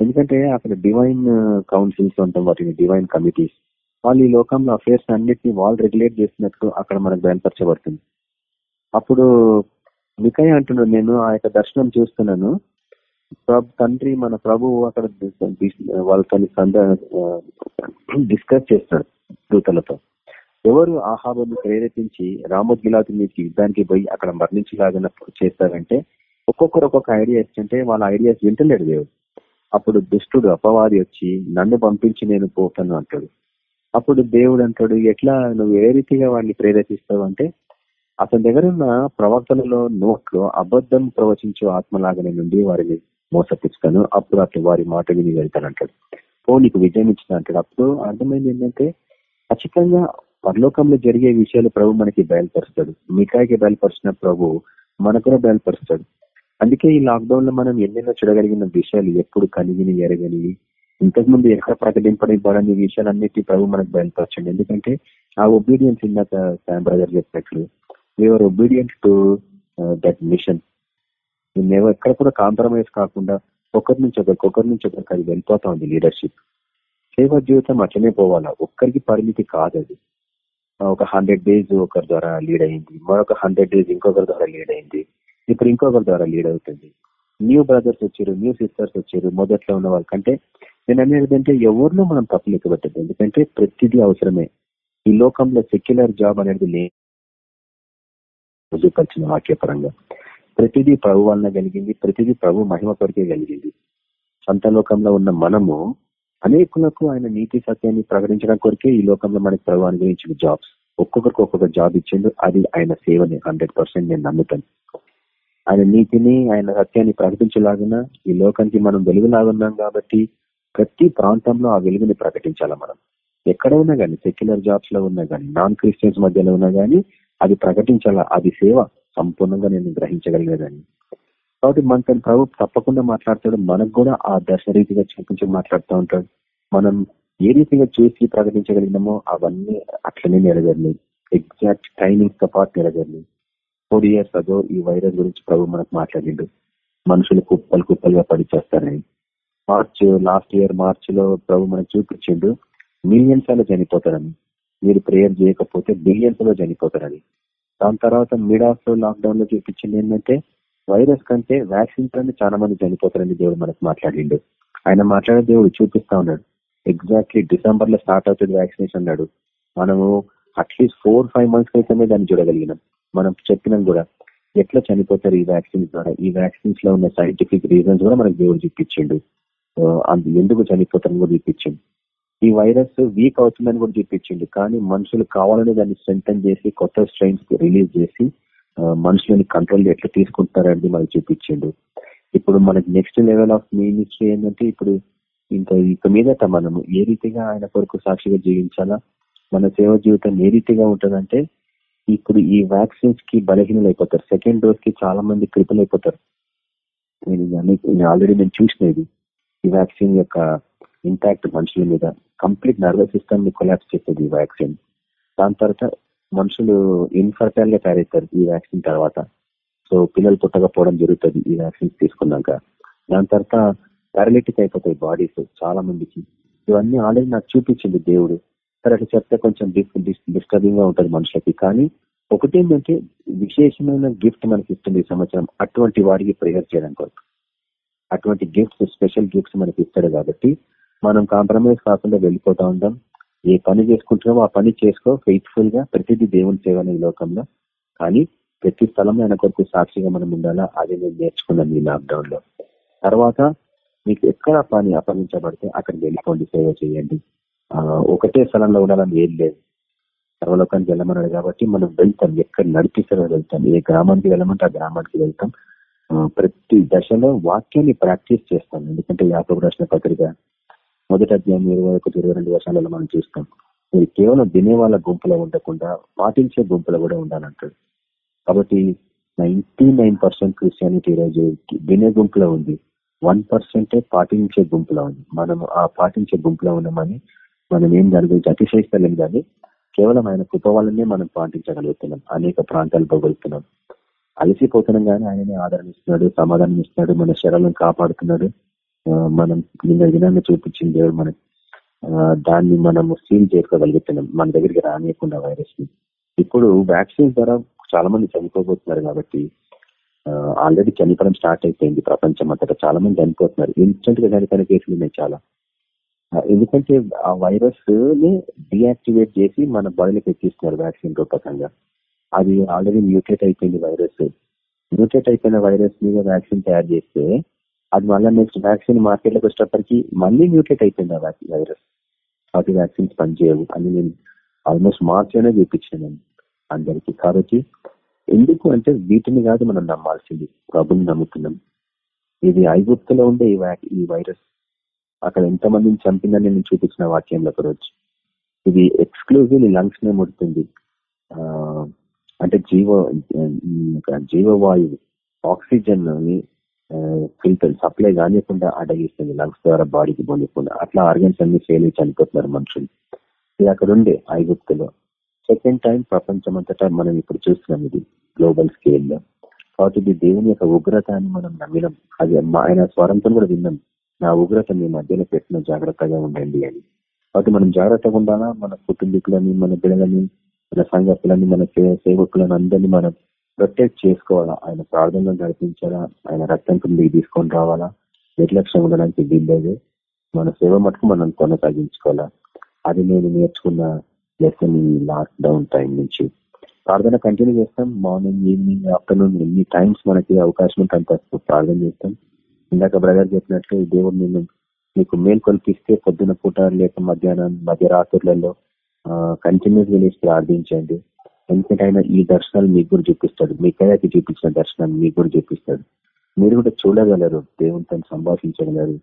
ఎందుకంటే అక్కడ డివైన్ కౌన్సిల్స్ ఉంటాం వాటిని డివైన్ కమిటీస్ వాళ్ళు ఈ లోకంలో అఫేర్స్ అన్నిటిని వాళ్ళు రెగ్యులేట్ చేసినట్టు అక్కడ మనకు బయలుపరచబడుతుంది. అప్పుడు మికయ్య అంటున్నాడు నేను ఆ యొక్క దర్శనం చూస్తున్నాను. ప్రభు తండ్రి మన ప్రభువు అక్కడ వాళ్ళతో డిస్కస్ uh, చేస్తాడు దూతలతో. ఎవరు ఆహాబను ప్రేరేపించి రామోద్గిలాది మీదకి యుద్ధానికి పోయి అక్కడ మరణించలాగా చేస్తారంటే ఒక్కొక్కరు ఒక్కొక్క ఐడియా ఇస్తుంటే వాళ్ళ ఐడియాస్ వింటలేడు దేవుడు. అప్పుడు దుష్టుడు అపవాది వచ్చి నన్ను పంపించి నేను పోతాను అంటాడు. అప్పుడు దేవుడు అంటాడు ఎట్లా? నువ్వు ఏ రీతిగా వాడిని ప్రేరేపిస్తావు? అంటే అతని దగ్గర ఉన్న ప్రవర్తనలో నోట్లో అబద్ధం ప్రవచించే ఆత్మలాగానే నుండి వారిని మోసపిస్తాను అప్పుడు అట్లా వారి మాట విని వెళ్తానంటాడు పో నీకు విజయం ఇచ్చిన అంటాడు. అప్పుడు అర్థమైంది ఏంటంటే ఖచ్చితంగా పరలోకంలో జరిగే విషయాలు ప్రభు మనకి బయలుపరుస్తాడు. మికాయికి బయలుపరిచిన ప్రభు మనకు కూడా బయలుపరుస్తాడు. అందుకే ఈ లాక్డౌన్లో మనం ఎన్నెన్నో చూడగలిగిన విషయాలు ఎప్పుడు కలిగిన ఎరగనివి ఇంతకుముందు ఎక్కడ ప్రకటింపబడని విషయాలన్నిటి ప్రభు మనకు బయలుపరచండి. ఎందుకంటే ఆ ఒబీడియన్స్ ఇందాక శామ్ బ్రదర్ చెప్పినట్లు we are obedient to that mission మేము ఎక్కడ కూడా కాంప్రమైజ్ కాకుండా ఒకరి నుంచి ఒకరికి ఒకరి నుంచి ఒకరికి అది వెళ్ళిపోతా ఉంది లీడర్షిప్ సేవ జీవితం అట్లనే పోవాలా? ఒక్కరికి పరిమితి కాదు అది ఒక హండ్రెడ్ డేస్ ఒకరి ద్వారా లీడ్ అయింది మరొక హండ్రెడ్ డేస్ ఇంకొకరి ద్వారా లీడ్ అయింది. ఇప్పుడు ఇంకొకరి ద్వారా లీడ్ అవుతుంది. న్యూ బ్రదర్స్ వచ్చారు న్యూ సిస్టర్స్ వచ్చారు మొదట్లో ఉన్న వాళ్ళకంటే నేను అనేది అంటే ఎవరినో మనం తప్పు లెక్క పెట్టద్దు ఎందుకంటే ప్రతిదీ అవసరమే. ఈ లోకంలో సెక్యులర్ జాబ్ అనేది రుజుపరిచిన వాక్యపరంగా. ప్రతిదీ ప్రభు వలన కలిగింది ప్రతిదీ ప్రభు మహిమ కొరికే కలిగింది. సొంత లోకంలో ఉన్న మనము అనేకులకు ఆయన నీతి సత్యాన్ని ప్రకటించడం కొరికే ఈ లోకంలో మనకి ప్రభు అనుగ్రహించిన జాబ్స్ ఒక్కొక్కరికి ఒక్కొక్క జాబ్ ఇచ్చిండు అది ఆయన సేవని హండ్రెడ్ నేను నమ్ముతాను. ఆయన నీతిని ఆయన సత్యాన్ని ప్రకటించలాగిన ఈ లోకానికి మనం వెలుగులాగున్నాం కాబట్టి ప్రతి ప్రాంతంలో ఆ వెలుగుని ప్రకటించాలా మనం? ఎక్కడ ఉన్నా కానీ సెక్యులర్ జాబ్స్లో ఉన్నా కానీ నాన్ క్రిస్టియన్స్ మధ్యలో ఉన్నా కానీ అది ప్రకటించాలా? అది సేవ సంపూర్ణంగా నేను గ్రహించగలిగేదాన్ని. కాబట్టి మనతో ప్రభు తప్పకుండా మాట్లాడతాడు. మనకు కూడా ఆ దశ రీతిగా చూపించి మాట్లాడుతూ ఉంటాడు. మనం ఏ రీతిగా చూసి ప్రకటించగలిగినామో అవన్నీ అట్లనే నెరవేరినాయి ఎగ్జాక్ట్ టైమింగ్స్తో పాటు నెరవేరినాయి ఫోర్ ఇయర్స్ అగో ఈ వైరస్ గురించి ప్రభు మనకు మాట్లాడిండు. మనుషులు కుప్పలు కుప్పలుగా పడిచేస్తారని. మార్చ్ లాస్ట్ ఇయర్ మార్చ్లో ప్రభు మనకు చూపించిండు మిలియన్స్లో చనిపోతారని. మీరు ప్రేయర్ చేయకపోతే బిలియన్స్లో చనిపోతారని. దాని తర్వాత మిడ్ ఆఫ్ లాక్డౌన్లో చూపించింది ఏంటంటే వైరస్ కంటే వ్యాక్సిన్ తోనే చాలా మంది చనిపోతారని దేవుడు మనకు మాట్లాడిండు. ఆయన మాట్లాడే దేవుడు చూపిస్తా ఉన్నాడు. ఎగ్జాక్ట్లీ డిసెంబర్లో స్టార్ట్ అవుతుంది వ్యాక్సినేషన్ అన్నాడు. మనము అట్లీస్ట్ ఫోర్ ఫైవ్ మంత్స్ క్రితమే దాన్ని చూడగలిగినాం. మనం చెప్పినాం కూడా. ఎట్లా చనిపోతారు ఈ వ్యాక్సిన్స్ ద్వారా? ఈ వ్యాక్సిన్స్లో ఉన్న సైంటిఫిక్ రీజన్స్ కూడా మనకు దేవుడు చూపించిండు. ఎందుకు చనిపోతారని కూడా చూపించిండు. ఈ వైరస్ వీక్ అవుతుందని కూడా చూపించిండు. కానీ మనుషులు కావాలని దాన్ని స్ట్రెంగ్ చేసి కొత్త స్ట్రెయిన్స్ రిలీజ్ చేసి మనుషులని కంట్రోల్ ఎట్లా తీసుకుంటారని మనకు చూపించిండు. ఇప్పుడు మనకి నెక్స్ట్ లెవెల్ ఆఫ్ మినిస్ట్రీ ఏంటంటే ఇప్పుడు ఇంకా ఇక మీదట మనము ఏ రీతిగా ఆయన కొరకు సాక్షిగా జీవించాలా? మన సేవ జీవితం ఏ రీతిగా ఉంటుందంటే ఇప్పుడు ఈ వ్యాక్సిన్స్కి బలహీనలు అయిపోతారు సెకండ్ డోస్కి చాలా మంది క్రిపల్ అయిపోతారు నేను ఆల్రెడీ నేను చూసినది ఈ వ్యాక్సిన్ యొక్క ఇంపాక్ట్ మనుషుల మీద. కంప్లీట్ నర్వస్ సిస్టమ్ని కొలాప్స్ చేస్తుంది ఈ వ్యాక్సిన్. దాని తర్వాత మనుషులు ఇన్ఫర్టైల్గా తయారవుతారు ఈ వ్యాక్సిన్ తర్వాత. సో పిల్లలు పుట్టకపోవడం జరుగుతుంది ఈ వ్యాక్సిన్స్ తీసుకున్నాక. దాని తర్వాత పారాలిటిక్ అయిపోతాయి బాడీస్ చాలా మందికి ఇవన్నీ ఆల్రెడీ నాకు చూపించింది దేవుడు. సరే అట్లా చెప్తే కొంచెం డిస్టర్బింగ్గా ఉంటుంది మనుషులకి. కానీ ఒకటేంటంటే విశేషమైన గిఫ్ట్ మనకి ఇస్తుంది సంవత్సరం. అటువంటి వాడికి ప్రేయర్ చేయడం కొరకు. అటువంటి గిఫ్ట్స్ స్పెషల్ గిఫ్ట్స్ మనకి ఇస్తాడు కాబట్టి మనం కాంప్రమైజ్ కాకుండా వెళ్ళిపోతా ఉంటాం ఏ పని చేసుకుంటున్నామో ఆ పని చేసుకో ఫెయిత్ఫుల్గా ప్రతిదీ దేవుని సేవ ఈ లోకంలో. కానీ ప్రతి స్థలంలో ఆయన కొరకు సాక్షిగా మనం ఉండాలా? అది నేను నేర్చుకున్నాను ఈ లాక్డౌన్లో. తర్వాత మీకు ఎక్కడ పని అప్పగించబడితే అక్కడికి వెళ్ళిపోండి సేవ చేయండి. ఒకటే స్థలంలో ఉండాలని ఏం లేదు. సర్వలోకానికి వెళ్ళమన్నాడు కాబట్టి మనం వెళ్తాం. ఎక్కడ నడిపిస్తారో వెళ్తాం. ఏ గ్రామానికి వెళ్ళమంటే ఆ గ్రామానికి వెళ్తాం. ప్రతి దశలో వాక్యాన్ని ప్రాక్టీస్ చేస్తాం. ఎందుకంటే యాభై రాసిన పత్రిక మొదటి అధ్యాయం ఇరవై ఒకటి ఇరవై రెండు వర్షాలలో మనం చూస్తాం. మీరు కేవలం వినే వాళ్ళ గుంపులో ఉండకుండా పాటించే గుంపులో కూడా ఉండాలంటాడు. కాబట్టి నైన్టీ నైన్ పర్సెంట్ క్రిస్టియానిటీ ఈరోజు వినే గుంపులో ఉంది. వన్ పర్సెంటే పాటించే గుంపులో ఉంది. మనం ఆ పాటించే గుంపులో ఉన్నామని మనం ఏం దాని గురించి అతిశయిస్తలేం కానీ కేవలం ఆయన కృప మనం పాటించగలుగుతున్నాం. అనేక ప్రాంతాలు పోగలుగుతున్నాం. అలసిపోతున్నాం కానీ ఆయననే ఆదరణ ఇస్తున్నాడు సమాధానం ఇస్తున్నాడు మన శరీరం కాపాడుతున్నాడు. మనం నిన్న దినాన్ని చూపించింది దేవుడు మనకి. దాన్ని మనము సీల్ చేసుకోగలుగుతున్నాం. మన దగ్గరికి రానియకుండా వైరస్ని ఇప్పుడు వ్యాక్సిన్ ద్వారా చాలా మంది చనిపోబోతున్నారు కాబట్టి ఆల్రెడీ చనిపోవడం స్టార్ట్ అయిపోయింది ప్రపంచం అంతటా చాలా మంది చనిపోతున్నారు. ఇన్స్టెంట్గా చనిపోయిన కేసులు ఉన్నాయి చాలా. ఎందుకంటే ఆ వైరస్ని డియాక్టివేట్ చేసి మన బాడీలోకి ఎక్కిస్తున్నారు వ్యాక్సిన్ రూపకంగా. అది ఆల్రెడీ మ్యూటేట్ అయిపోయింది వైరస్. మ్యూటేట్ అయిపోయిన వైరస్ మీద వ్యాక్సిన్ తయారు చేస్తే అది మళ్ళీ నెక్స్ట్ వ్యాక్సిన్ మార్కెట్లోకి వచ్చేటప్పటికి మళ్ళీ మ్యూటేట్ అయిపోయింది ఆ వైరస్. కాబట్టి వ్యాక్సిన్స్ పనిచేయవు అని నేను ఆల్మోస్ట్ మార్చిలోనే చూపించాను అందరికీ. కాబట్టి ఎందుకు అంటే వీటిని కాదు మనం నమ్మాల్సింది. ప్రభుని నమ్ముతున్నాం. ఇది ఐగుప్తులో ఉండే ఈ వైరస్. అక్కడ ఎంతమందిని చంపిందని నేను చూపించిన వాక్యంలో ఒకరోజు. ఇది ఎక్స్క్లూజివ్ లంగ్స్ నే ముడుతుంది. అంటే జీవ జీవవాయువు ఆక్సిజన్ ఫిల్టర్ సప్లై కానియకుండా అడగిస్తుంది లంగ్స్ ద్వారా బాడీకి పోనీయకుండా. అట్లా ఆర్గన్స్ అన్ని ఫెయిల్ అయి చనిపోతున్నారు మనుషులు. ఇది అక్కడ ఉండే ఐగుప్తులో. సెకండ్ టైం ప్రపంచం అంతటా మనం ఇప్పుడు చూస్తున్నాం ఇది గ్లోబల్ స్కేల్లో కాబట్టి ఇది దేవుని యొక్క ఉగ్రత అని మనం నమ్మినాం. అది ఆయన స్వరంతో కూడా విన్నాం. నా ఉగ్రత మీ మధ్యలో పెట్టిన జాగ్రత్తగా ఉండండి అని. కాబట్టి మనం జాగ్రత్తగా ఉండాలా? మన కుటుంబీకులని మన పిల్లలని మన సంఘకులని మన సేవకులను అందరినీ మనం ప్రొటెక్ట్ చేసుకోవాలా? ఆయన ప్రార్థనలో నడిపించాలా? ఆయన రక్తం కింద తీసుకొని రావాలా? నిర్లక్ష్యం ఉండడానికి వీల్లేదు. మన సేవ మటుకు మనం కొనసాగించుకోవాలా? అది నేను నేర్చుకున్న లెసన్ ఈ లాక్ డౌన్ టైం నుంచి. ప్రార్థన కంటిన్యూ చేస్తాం. మార్నింగ్ ఈవినింగ్ ఆఫ్టర్నూన్ ఎన్ని టైమ్స్ మనకి అవకాశం ఉంటే అంత ప్రార్థన చేస్తాం. ఇందాక బ్రదర్ చెప్పినట్లు దేవుడు నిన్ను మీకు మేలు కల్పిస్తే పొద్దున పూట లేక మధ్యాహ్నం మధ్యరాత్రులలో కంటిన్యూస్గా ప్రార్థించండి. ఎందుకంటే ఆయన ఈ దర్శనాలు మీకు కూడా చూపిస్తాడు. మీ కయాకి చూపించిన దర్శనాలు మీకు కూడా చూపిస్తాడు. మీరు కూడా చూడగలరు. దేవునితో సంభాషించగలరు.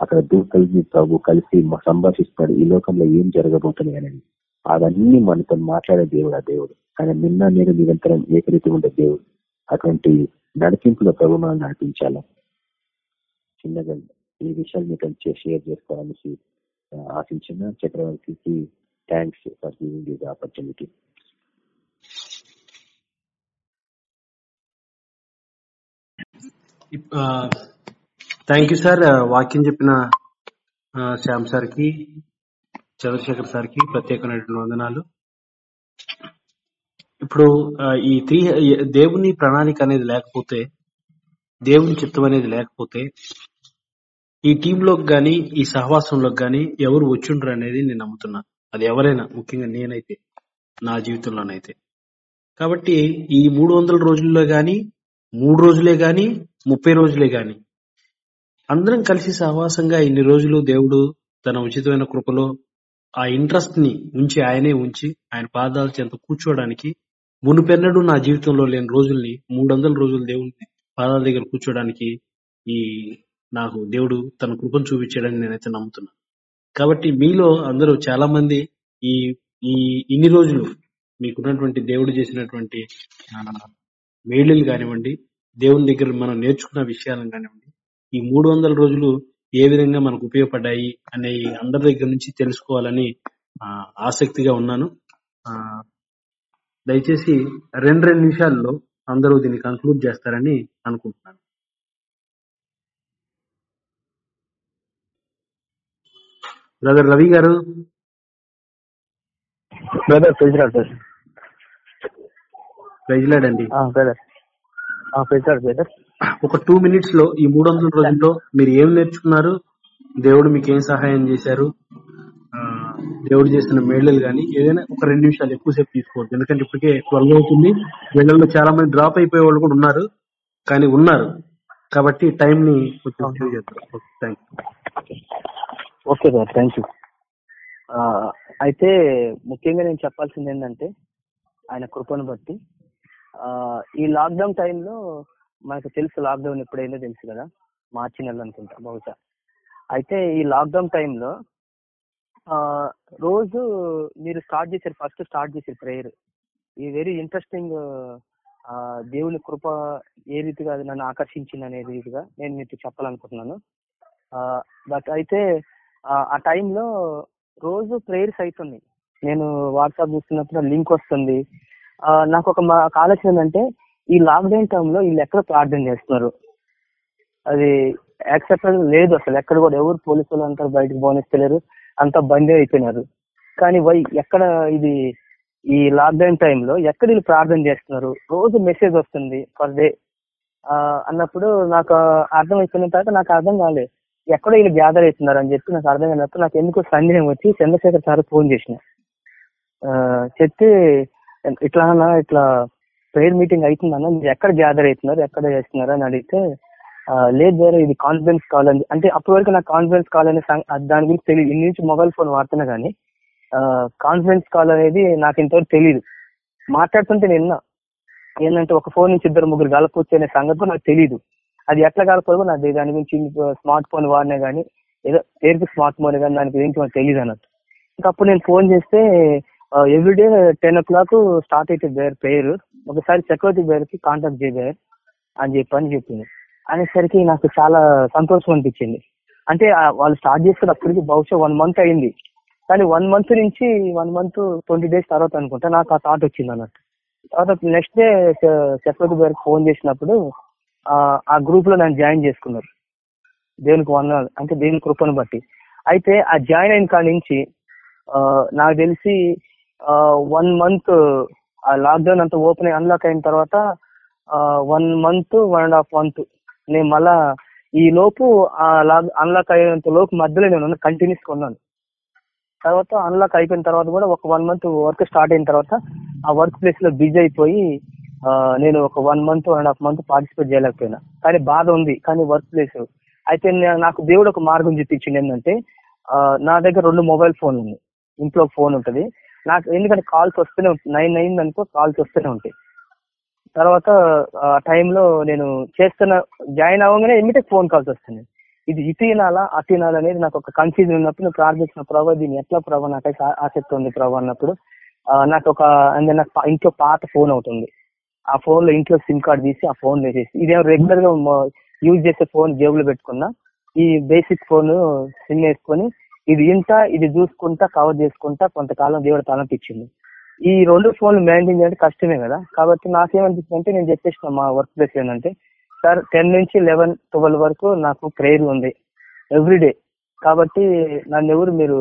అక్కడ దూతలు ప్రభు కలిసి సంభాషిస్తాడు ఈ లోకంలో ఏం జరగబోతున్నాయి అనేది. అవన్నీ మనతో మాట్లాడే దేవుడు ఆ దేవుడు. ఆయన నిన్న నేను నిరంతరం ఏకరీతి ఉండే దేవుడు. అటువంటి నడిపింపులో ప్రభు మనం నడిపించాలా? చిన్నగా ఈ విషయాలు మీకు షేర్ చేసుకోవాలని ఆశించిన చక్రవర్తికి thanks for giving this opportunity thank you sir వాక్యం చెప్పిన శ్యామ్ సార్కి చంద్రశేఖర్ సార్కి ప్రత్యేకమైనటువంటి వందనాలు. ఇప్పుడు ఈ త్రీ దేవుని ప్రణాళిక అనేది లేకపోతే దేవుని చిత్తం అనేది లేకపోతే ఈ టీంలోకి గాని ఈ సహవాసంలోకి గాని ఎవరు వచ్చిండ్రు అనేది నేను నమ్ముతున్నా. అది ఎవరైనా ముఖ్యంగా నేనైతే నా జీవితంలోనైతే. కాబట్టి ఈ మూడు వందల రోజుల్లో గాని మూడు రోజులే గాని ముప్పై రోజులే గాని అందరం కలిసి సహవాసంగా ఇన్ని రోజులు దేవుడు తన ఉచితమైన కృపలో ఆ ఇంట్రెస్ట్ని ఉంచి ఆయనే ఉంచి ఆయన పాదాల చెంత కూర్చోవడానికి మునుపెన్నడూ నా జీవితంలో లేని రోజుల్ని మూడు రోజులు దేవుని పాదాల దగ్గర కూర్చోడానికి ఈ నాకు దేవుడు తన కృపను చూపించాడని నేనైతే నమ్ముతున్నాను కాబట్టి మీలో అందరూ చాలా మంది ఈ ఈ ఇన్ని రోజులు మీకున్నటువంటి దేవుడు చేసినటువంటి మేళ్ళు కానివ్వండి దేవుని దగ్గర మనం నేర్చుకున్న విషయాలను కానివ్వండి ఈ మూడు వందల రోజులు ఏ విధంగా మనకు ఉపయోగపడ్డాయి అనే అందరి దగ్గర నుంచి తెలుసుకోవాలని ఆసక్తిగా ఉన్నాను. దయచేసి రెండు రెండు నిమిషాల్లో అందరూ దీన్ని కంక్లూడ్ చేస్తారని అనుకుంటున్నాను. Brother Ravi garu brother president sir ప్రైజ్లాడండి brother president brother ఒక టూ మినిట్స్లో ఈ మూడు వందల రోజుల్లో మీరు ఏం నేర్చుకున్నారు? దేవుడు మీకు ఏం సహాయం చేశారు? దేవుడు చేసిన మేళలు కానీ ఏదైనా ఒక రెండు నిమిషాలు ఎక్కువసేపు తీసుకోవద్దు. ఎందుకంటే ఇప్పటికే ట్వెల్వ్ అవుతుంది. వీళ్ళలో చాలా మంది డ్రాప్ అయిపోయే వాళ్ళు కూడా ఉన్నారు. కానీ ఉన్నారు. కాబట్టి టైం ని కొంచెం సేవ్ చేద్దాం. Thank okay sir thank you. అయితే ముఖ్యంగా నేను చెప్పాల్సింది ఏంటంటే ఆయన కృపను బట్టి. ఈ లాక్డౌన్ టైంలో మనకు తెలుసు లాక్డౌన్ ఎప్పుడైందో తెలుసు కదా మార్చి నెల అనుకుంటా బహుశా. అయితే ఈ లాక్డౌన్ టైంలో రోజు మీరు స్టార్ట్ చేశారు ఫస్ట్ స్టార్ట్ చేశారు ప్రేయర్. ఈ వెరీ ఇంట్రెస్టింగ్ దేవుని కృప ఏ రీతిగా అది నన్ను ఆకర్షించింది అనే రీతిగా నేను మీకు చెప్పాలనుకుంటున్నాను. బట్ అయితే ఆ, టైంలో రోజు ప్రేయర్స్ అవుతుంది నేను వాట్సాప్ చూస్తున్నప్పుడు లింక్ వస్తుంది. నాకు ఒక ఆలోచన ఏంటంటే ఈ లాక్డౌన్ టైంలో వీళ్ళు ఎక్కడ ప్రార్థన చేస్తున్నారు? అది యాక్సెప్టబుల్ లేదు అసలు. ఎక్కడ కూడా ఎవరు పోలీసులు అంతా బయటకు పోనిస్తలేరు. అంతా బందీ అయిపోయినారు. కానీ వై ఎక్కడ ఇది ఈ లాక్డౌన్ టైంలో ఎక్కడ వీళ్ళు ప్రార్థన చేస్తున్నారు? రోజు మెసేజ్ వస్తుంది పర్ డే. అన్నప్పుడు నాకు అర్థం అయిపోయిన తర్వాత నాకు అర్థం కాలేదు ఎక్కడో వీళ్ళు గ్యాదర్ అవుతున్నారు అని చెప్పి నాకు అర్థం కానప్పుడు నాకు ఎందుకు సందేహం వచ్చి చంద్రశేఖర్ సార్ ఫోన్ చేసిన. చెప్తే ఇట్లా అన్నా ఇట్లా ప్రేయర్ మీటింగ్ అవుతుందన్న మీరు ఎక్కడ గ్యాదర్ అవుతున్నారు ఎక్కడ చేస్తున్నారు అని అడిగితే లేదు వేరే ఇది కాన్ఫిడెన్స్ కాల్ అని. అంటే అప్పటి వరకు నాకు కాన్ఫిడెన్స్ కాల్ అనే అది దాని గురించి తెలియదు. ఇన్ని నుంచి మొబైల్ ఫోన్ వాడుతున్నా కానీ కాన్ఫిడెన్స్ కాల్ అనేది నాకు ఇంతవరకు తెలియదు. మాట్లాడుతుంటే నేను ఏంటంటే ఒక ఫోన్ నుంచి ఇద్దరు ముగ్గురు కలపొచ్చు అనే సంగతి నాకు తెలియదు. అది ఎట్లా కలపదు నాకు దాని గురించి స్మార్ట్ ఫోన్ వాడినా కానీ ఏదో పేరుకి స్మార్ట్ ఫోన్ కానీ దానికి ఏంటి నాకు తెలియదు అన్నట్టు. ఇంకా అప్పుడు నేను ఫోన్ చేస్తే everyday ten o'clock start అయితే బేర్ పేరు ఒకసారి చక్రవర్తి బేర్కి కాంటాక్ట్ చేయబేర్ అని చెప్పి అని చెప్పింది. అనేసరికి నాకు చాలా సంతోషం అనిపించింది. అంటే వాళ్ళు స్టార్ట్ చేసుకున్నప్పటికి బహుశా వన్ మంత్ అయింది. కానీ వన్ మంత్ నుంచి వన్ మంత్ ట్వంటీ డేస్ తర్వాత అనుకుంటా నాకు ఆ థాట్ వచ్చింది అన్నట్టు. తర్వాత నెక్స్ట్ డే చక్రవర్తి గారికి ఫోన్ చేసినప్పుడు ఆ, గ్రూప్లో నన్ను జాయిన్ చేసుకున్నారు. దేవునికి వందనాలు. అంటే దేవుని కృపను బట్టి. అయితే ఆ జాయిన్ అయిన కాడి నుంచి నాకు తెలిసి వన్ మంత్ ఆ లాక్డౌన్ అంతా ఓపెన్ అన్లాక్ అయిన తర్వాత one month one and half month నేను మళ్ళా ఈ లోపు ఆ లాక్ అన్లాక్ అయ్యేంత లోపు మధ్యలో నేను కంటిన్యూస్ కొన్నాను తర్వాత అన్లాక్ అయిపోయిన తర్వాత కూడా ఒక వన్ మంత్ వర్క్ స్టార్ట్ అయిన తర్వాత ఆ వర్క్ ప్లేస్లో బిజీ అయిపోయి నేను ఒక one month one and half month participate చేయలేకపోయినా. కానీ బాధ ఉంది కానీ వర్క్ ప్లేస్ అయితే నాకు దేవుడు ఒక మార్గం చూపించింది ఏంటంటే నా దగ్గర రెండు మొబైల్ ఫోన్ ఉంది ఇంట్లో ఫోన్ ఉంటుంది. నాకు ఎందుకంటే కాల్స్ వస్తూనే ఉంటాయి నైన్ అయింది అనుకో కాల్స్ వస్తూనే ఉంటాయి. తర్వాత ఆ టైంలో నేను చేస్తున్న జాయిన్ అవ్వగానే ఎమ్మిటే ఫోన్ కాల్స్ వస్తున్నాయి. ఇది ఇటీనాల వినాలా అనేది నాకు ఒక కన్ఫ్యూజన్ ఉన్నప్పుడు నేను ప్రార్థించిన ప్రభావ దీన్ని ఎట్లా ప్రభావ నాకైతే ఆసక్తి ఉంది ప్రభావ అన్నప్పుడు నాకు ఒక అంటే నాకు ఇంట్లో పాత ఫోన్ అవుతుంది ఆ ఫోన్లో ఇంట్లో సిమ్ కార్డ్ తీసి ఆ ఫోన్ వేసేసి ఇదేమో రెగ్యులర్గా యూజ్ చేసే ఫోన్ జేబులో పెట్టుకున్నా ఈ బేసిక్ ఫోన్ సిమ్ వేసుకొని ఇది ఇంటా ఇది చూసుకుంటా కవర్ చేసుకుంటా కొంతకాలం దేవుడు తలపిచ్చింది ఈ రెండు ఫోన్లు మెయింటైన్ చేయడం కష్టమే కదా. కాబట్టి నాకేమనిపిస్తుంది అంటే నేను చెప్పేసిన మా వర్క్ ప్లేస్ ఏంటంటే సార్ టెన్ నుంచి లెవెన్ ట్వెల్వ్ వరకు నాకు ప్రేయర్ ఉంది ఎవ్రీడే కాబట్టి నన్ను ఎవరు మీరు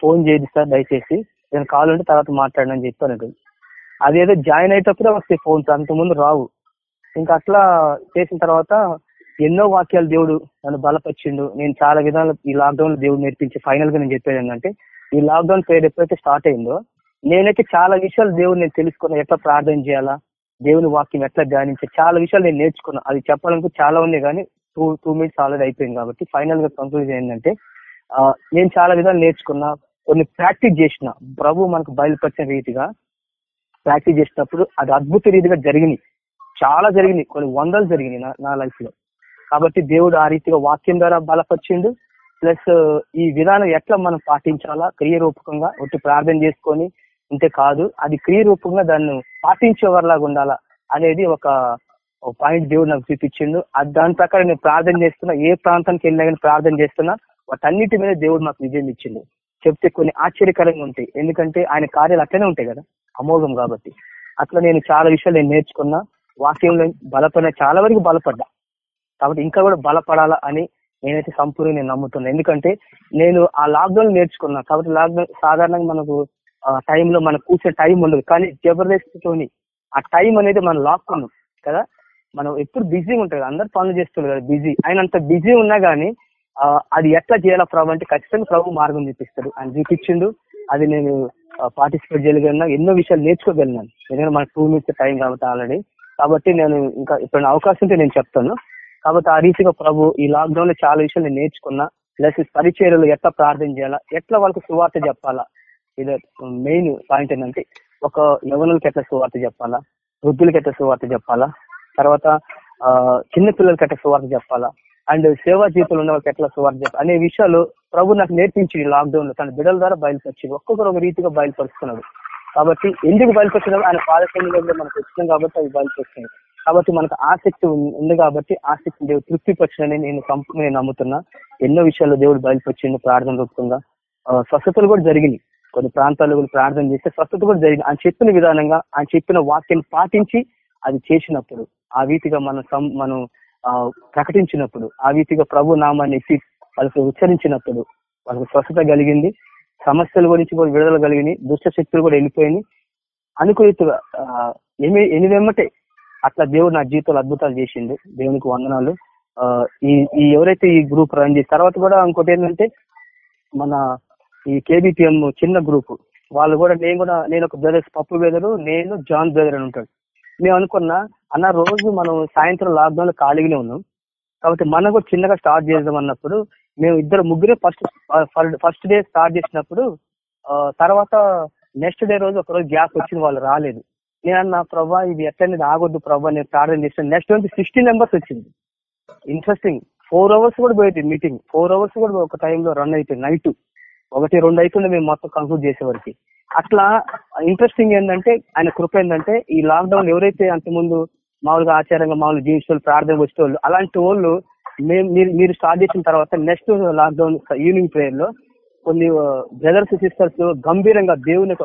ఫోన్ చేయదు సార్ దయచేసి. నేను కాల్ ఉంటే తర్వాత మాట్లాడనని చెప్పాను అదేదో జాయిన్ అయ్యేటప్పుడే వస్తాయి ఫోన్స్ అంతకుముందు రావు. ఇంకా అట్లా చేసిన తర్వాత ఎన్నో వాక్యాలు దేవుడు నన్ను బలపరిచిండు. నేను చాలా విధాలు ఈ లాక్డౌన్లో దేవుడు నేర్పించి ఫైనల్గా నేను చెప్పేది ఏంటంటే ఈ లాక్డౌన్ పేరు ఎప్పుడైతే స్టార్ట్ అయిందో నేనైతే చాలా విషయాలు దేవుడు నేను తెలుసుకున్నా ఎట్లా ప్రార్థన చేయాలా దేవుని వాక్యం ఎట్లా ధ్యానించాలి చాలా విషయాలు నేను నేర్చుకున్నా. అది చెప్పాలనుకో చాలా ఉన్నాయి కానీ టూ టూ మినిట్స్ ఆల్రెడీ అయిపోయింది కాబట్టి ఫైనల్గా కంక్లూజన్ ఏంటంటే నేను చాలా విధాలు నేర్చుకున్నా కొన్ని ప్రాక్టీస్ చేసిన. ప్రభు మనకు బయలుపరిచిన రీతిగా ప్రాక్టీస్ చేసినప్పుడు అది అద్భుత రీతిగా జరిగినాయి. చాలా జరిగినాయి. కొన్ని వందలు జరిగినాయి నా- నా లైఫ్లో. కాబట్టి దేవుడు ఆ రీతిగా వాక్యం ద్వారా బలపరిచిండు. ప్లస్ ఈ విధానం ఎట్లా మనం పాటించాలా? క్రియరూపకంగా ఒట్టి ప్రార్థన చేసుకొని ఇంతే కాదు అది క్రియరూపంగా దాన్ని పాటించేవారిలాగా ఉండాలా అనేది ఒక పాయింట్ దేవుడు నాకు చూపించిండు. అది దాని ప్రకారం నేను ప్రార్థన చేస్తున్నా ఏ ప్రాంతానికి వెళ్ళినా కానీ ప్రార్థన చేస్తున్నా వాటన్నిటి మీద దేవుడు నాకు విజయం ఇచ్చిండు. చెప్తే కొన్ని ఆశ్చర్యకరంగా ఉంటాయి. ఎందుకంటే ఆయన కార్యాలు అట్లనే ఉంటాయి కదా. అమోఘం కాబట్టి. అట్లా నేను చాలా విషయాలు నేను నేర్చుకున్నా. వాక్యంలో బలపడిన చాలా వరకు బలపడ్డా. కాబట్టి ఇంకా కూడా బలపడాలా అని నేనైతే సంపూర్ణ నేను నమ్ముతున్నా. ఎందుకంటే నేను ఆ లాక్డౌన్ నేర్చుకున్నా. కాబట్టి లాక్డౌన్ సాధారణంగా మనకు ఆ టైంలో మనకు కూర్చే టైం ఉండదు. కానీ జబర్దస్తితోని ఆ టైం అనేది మనం లాక్కున్నాం కదా. మనం ఎప్పుడు బిజీ ఉంటుంది అందరు పనులు చేస్తున్నారు కదా బిజీ. ఆయన అంత బిజీ ఉన్నా గానీ అది ఎట్లా చేయాలా ప్రభు అంటే ఖచ్చితంగా ప్రభు మార్గం చూపిస్తాడు. ఆయన చూపించిండు. అది నేను పార్టిసిపేట్ చేయగలిగినా. ఎన్నో విషయాలు నేర్చుకోగలిగినాను ఎందుకంటే మనకు టూ మినిట్స్ టైం కాబట్టి ఆల్రెడీ కాబట్టి నేను ఇంకా ఇప్పుడు అవకాశం ఉంటే నేను చెప్తాను. కాబట్టి ఆ రీతిగా ప్రభు ఈ లాక్డౌన్లో చాలా విషయాలు నేను నేర్చుకున్నా. ప్లస్ పరిచయలు ఎట్లా ప్రార్థన చేయాలా ఎట్లా వాళ్ళకి సువార్త చెప్పాలా. ఇది మెయిన్ పాయింట్ ఏంటంటే ఒక యవనులకి ఎట్లా సువార్త చెప్పాలా వృద్ధులకి ఎట్లా సువార్త చెప్పాలా తర్వాత ఆ, చిన్న పిల్లలకి ఎట్లా సువార్త చెప్పాలా అండ్ సేవా జీవితంలో ఉన్న వాళ్ళకి ఎట్లా సువార్త చెప్పాలి అనే విషయాలు ప్రభు నాకు నేర్పించింది లాక్డౌన్లో. తన బిడల ద్వారా బయలుపరిచి ఒక్కొక్కరు ఒక రీతిగా బయలుపరుస్తున్నాడు. కాబట్టి ఎందుకు బయలుపరిచినాం ఆయన పాదశంలో మనకు వచ్చినాం కాబట్టి అవి బయలుపరిచినాయి కాబట్టి మనకు ఆసక్తి ఉంది కాబట్టి ఆసక్తి దేవుడు తృప్తిపరచని నేను నేను నమ్ముతున్నా. ఎన్నో విషయాల్లో దేవుడు బయలుపరిచిండు ప్రార్థన రూపంగా. స్వస్థతలు కూడా జరిగినాయి. కొన్ని ప్రాంతాల్లో కూడా ప్రార్థన చేస్తే స్వస్థత కూడా జరిగింది. ఆయన చెప్పిన విధానంగా ఆయన చెప్పిన వాక్యం పాటించి అది చేసినప్పుడు ఆ రీతిగా మనం మనం ప్రకటించినప్పుడు ఆ రీతిగా ప్రభు నామాన్ని ఎత్తి వాళ్ళకి ఉచ్చరించినప్పుడు వాళ్ళకి స్వస్థత కలిగింది సమస్యల గురించి కూడా విడుదల కలిగినాయి దుష్ట శక్తులు కూడా వెళ్ళిపోయినాయి. అనుకూలితగా ఎని ఎనివెమ్మటే అట్లా దేవుడు నా జీవితంలో అద్భుతాలు చేసిండు. దేవునికి వందనాలు. ఆ, ఈ ఈ ఎవరైతే ఈ గ్రూప్ రన్ చేసి తర్వాత కూడా ఇంకోటి ఏంటంటే మన ఈ కేబిపిఎం చిన్న గ్రూప్ వాళ్ళు కూడా నేను కూడా నేను ఒక బ్రదర్స్ పప్పు బ్రదరు నేను జాన్ బ్రదర్ అని ఉంటాడు. మేము అనుకున్నా అన్న రోజు మనం సాయంత్రం లాక్డౌన్లో ఖాళీగానే ఉన్నాం. కాబట్టి మనం కూడా చిన్నగా స్టార్ట్ చేద్దాం అన్నప్పుడు మేము ఇద్దరు ముగ్గురే ఫస్ట్ ఫస్ట్ డే స్టార్ట్ చేసినప్పుడు తర్వాత నెక్స్ట్ డే రోజు ఒక రోజు గ్యాప్ వచ్చింది వాళ్ళు రాలేదు. నేను అన్న ప్రభా ఇది ఎట్లనేది ఆగొద్దు ప్రభా నేను ప్రార్థన చేసిన నెక్స్ట్ నుంచి సిక్స్టీన్ మెంబర్స్ వచ్చింది. ఇంట్రెస్టింగ్ ఫోర్ అవర్స్ కూడా పోయింది మీటింగ్ ఫోర్ అవర్స్ కూడా ఒక టైంలో రన్ అయిపోయింది నైట్ ఒకటి రెండు అవుతుంది మేము మొత్తం కంక్లూడ్ చేసేవారికి అట్లా ఇంట్రెస్టింగ్ ఏంటంటే ఆయన కృప ఏంటంటే ఈ లాక్డౌన్ ఎవరైతే అంతకుముందు మామూలుగా ఆచారంగా మామూలు జీవించే ప్రార్థన వచ్చేవాళ్ళు అలాంటి వాళ్ళు మేము మీరు మీరు స్టార్ట్ చేసిన తర్వాత నెక్స్ట్ లాక్డౌన్ ఈవినింగ్ ప్రేయర్లో కొన్ని బ్రదర్స్ సిస్టర్స్ గంభీరంగా దేవుని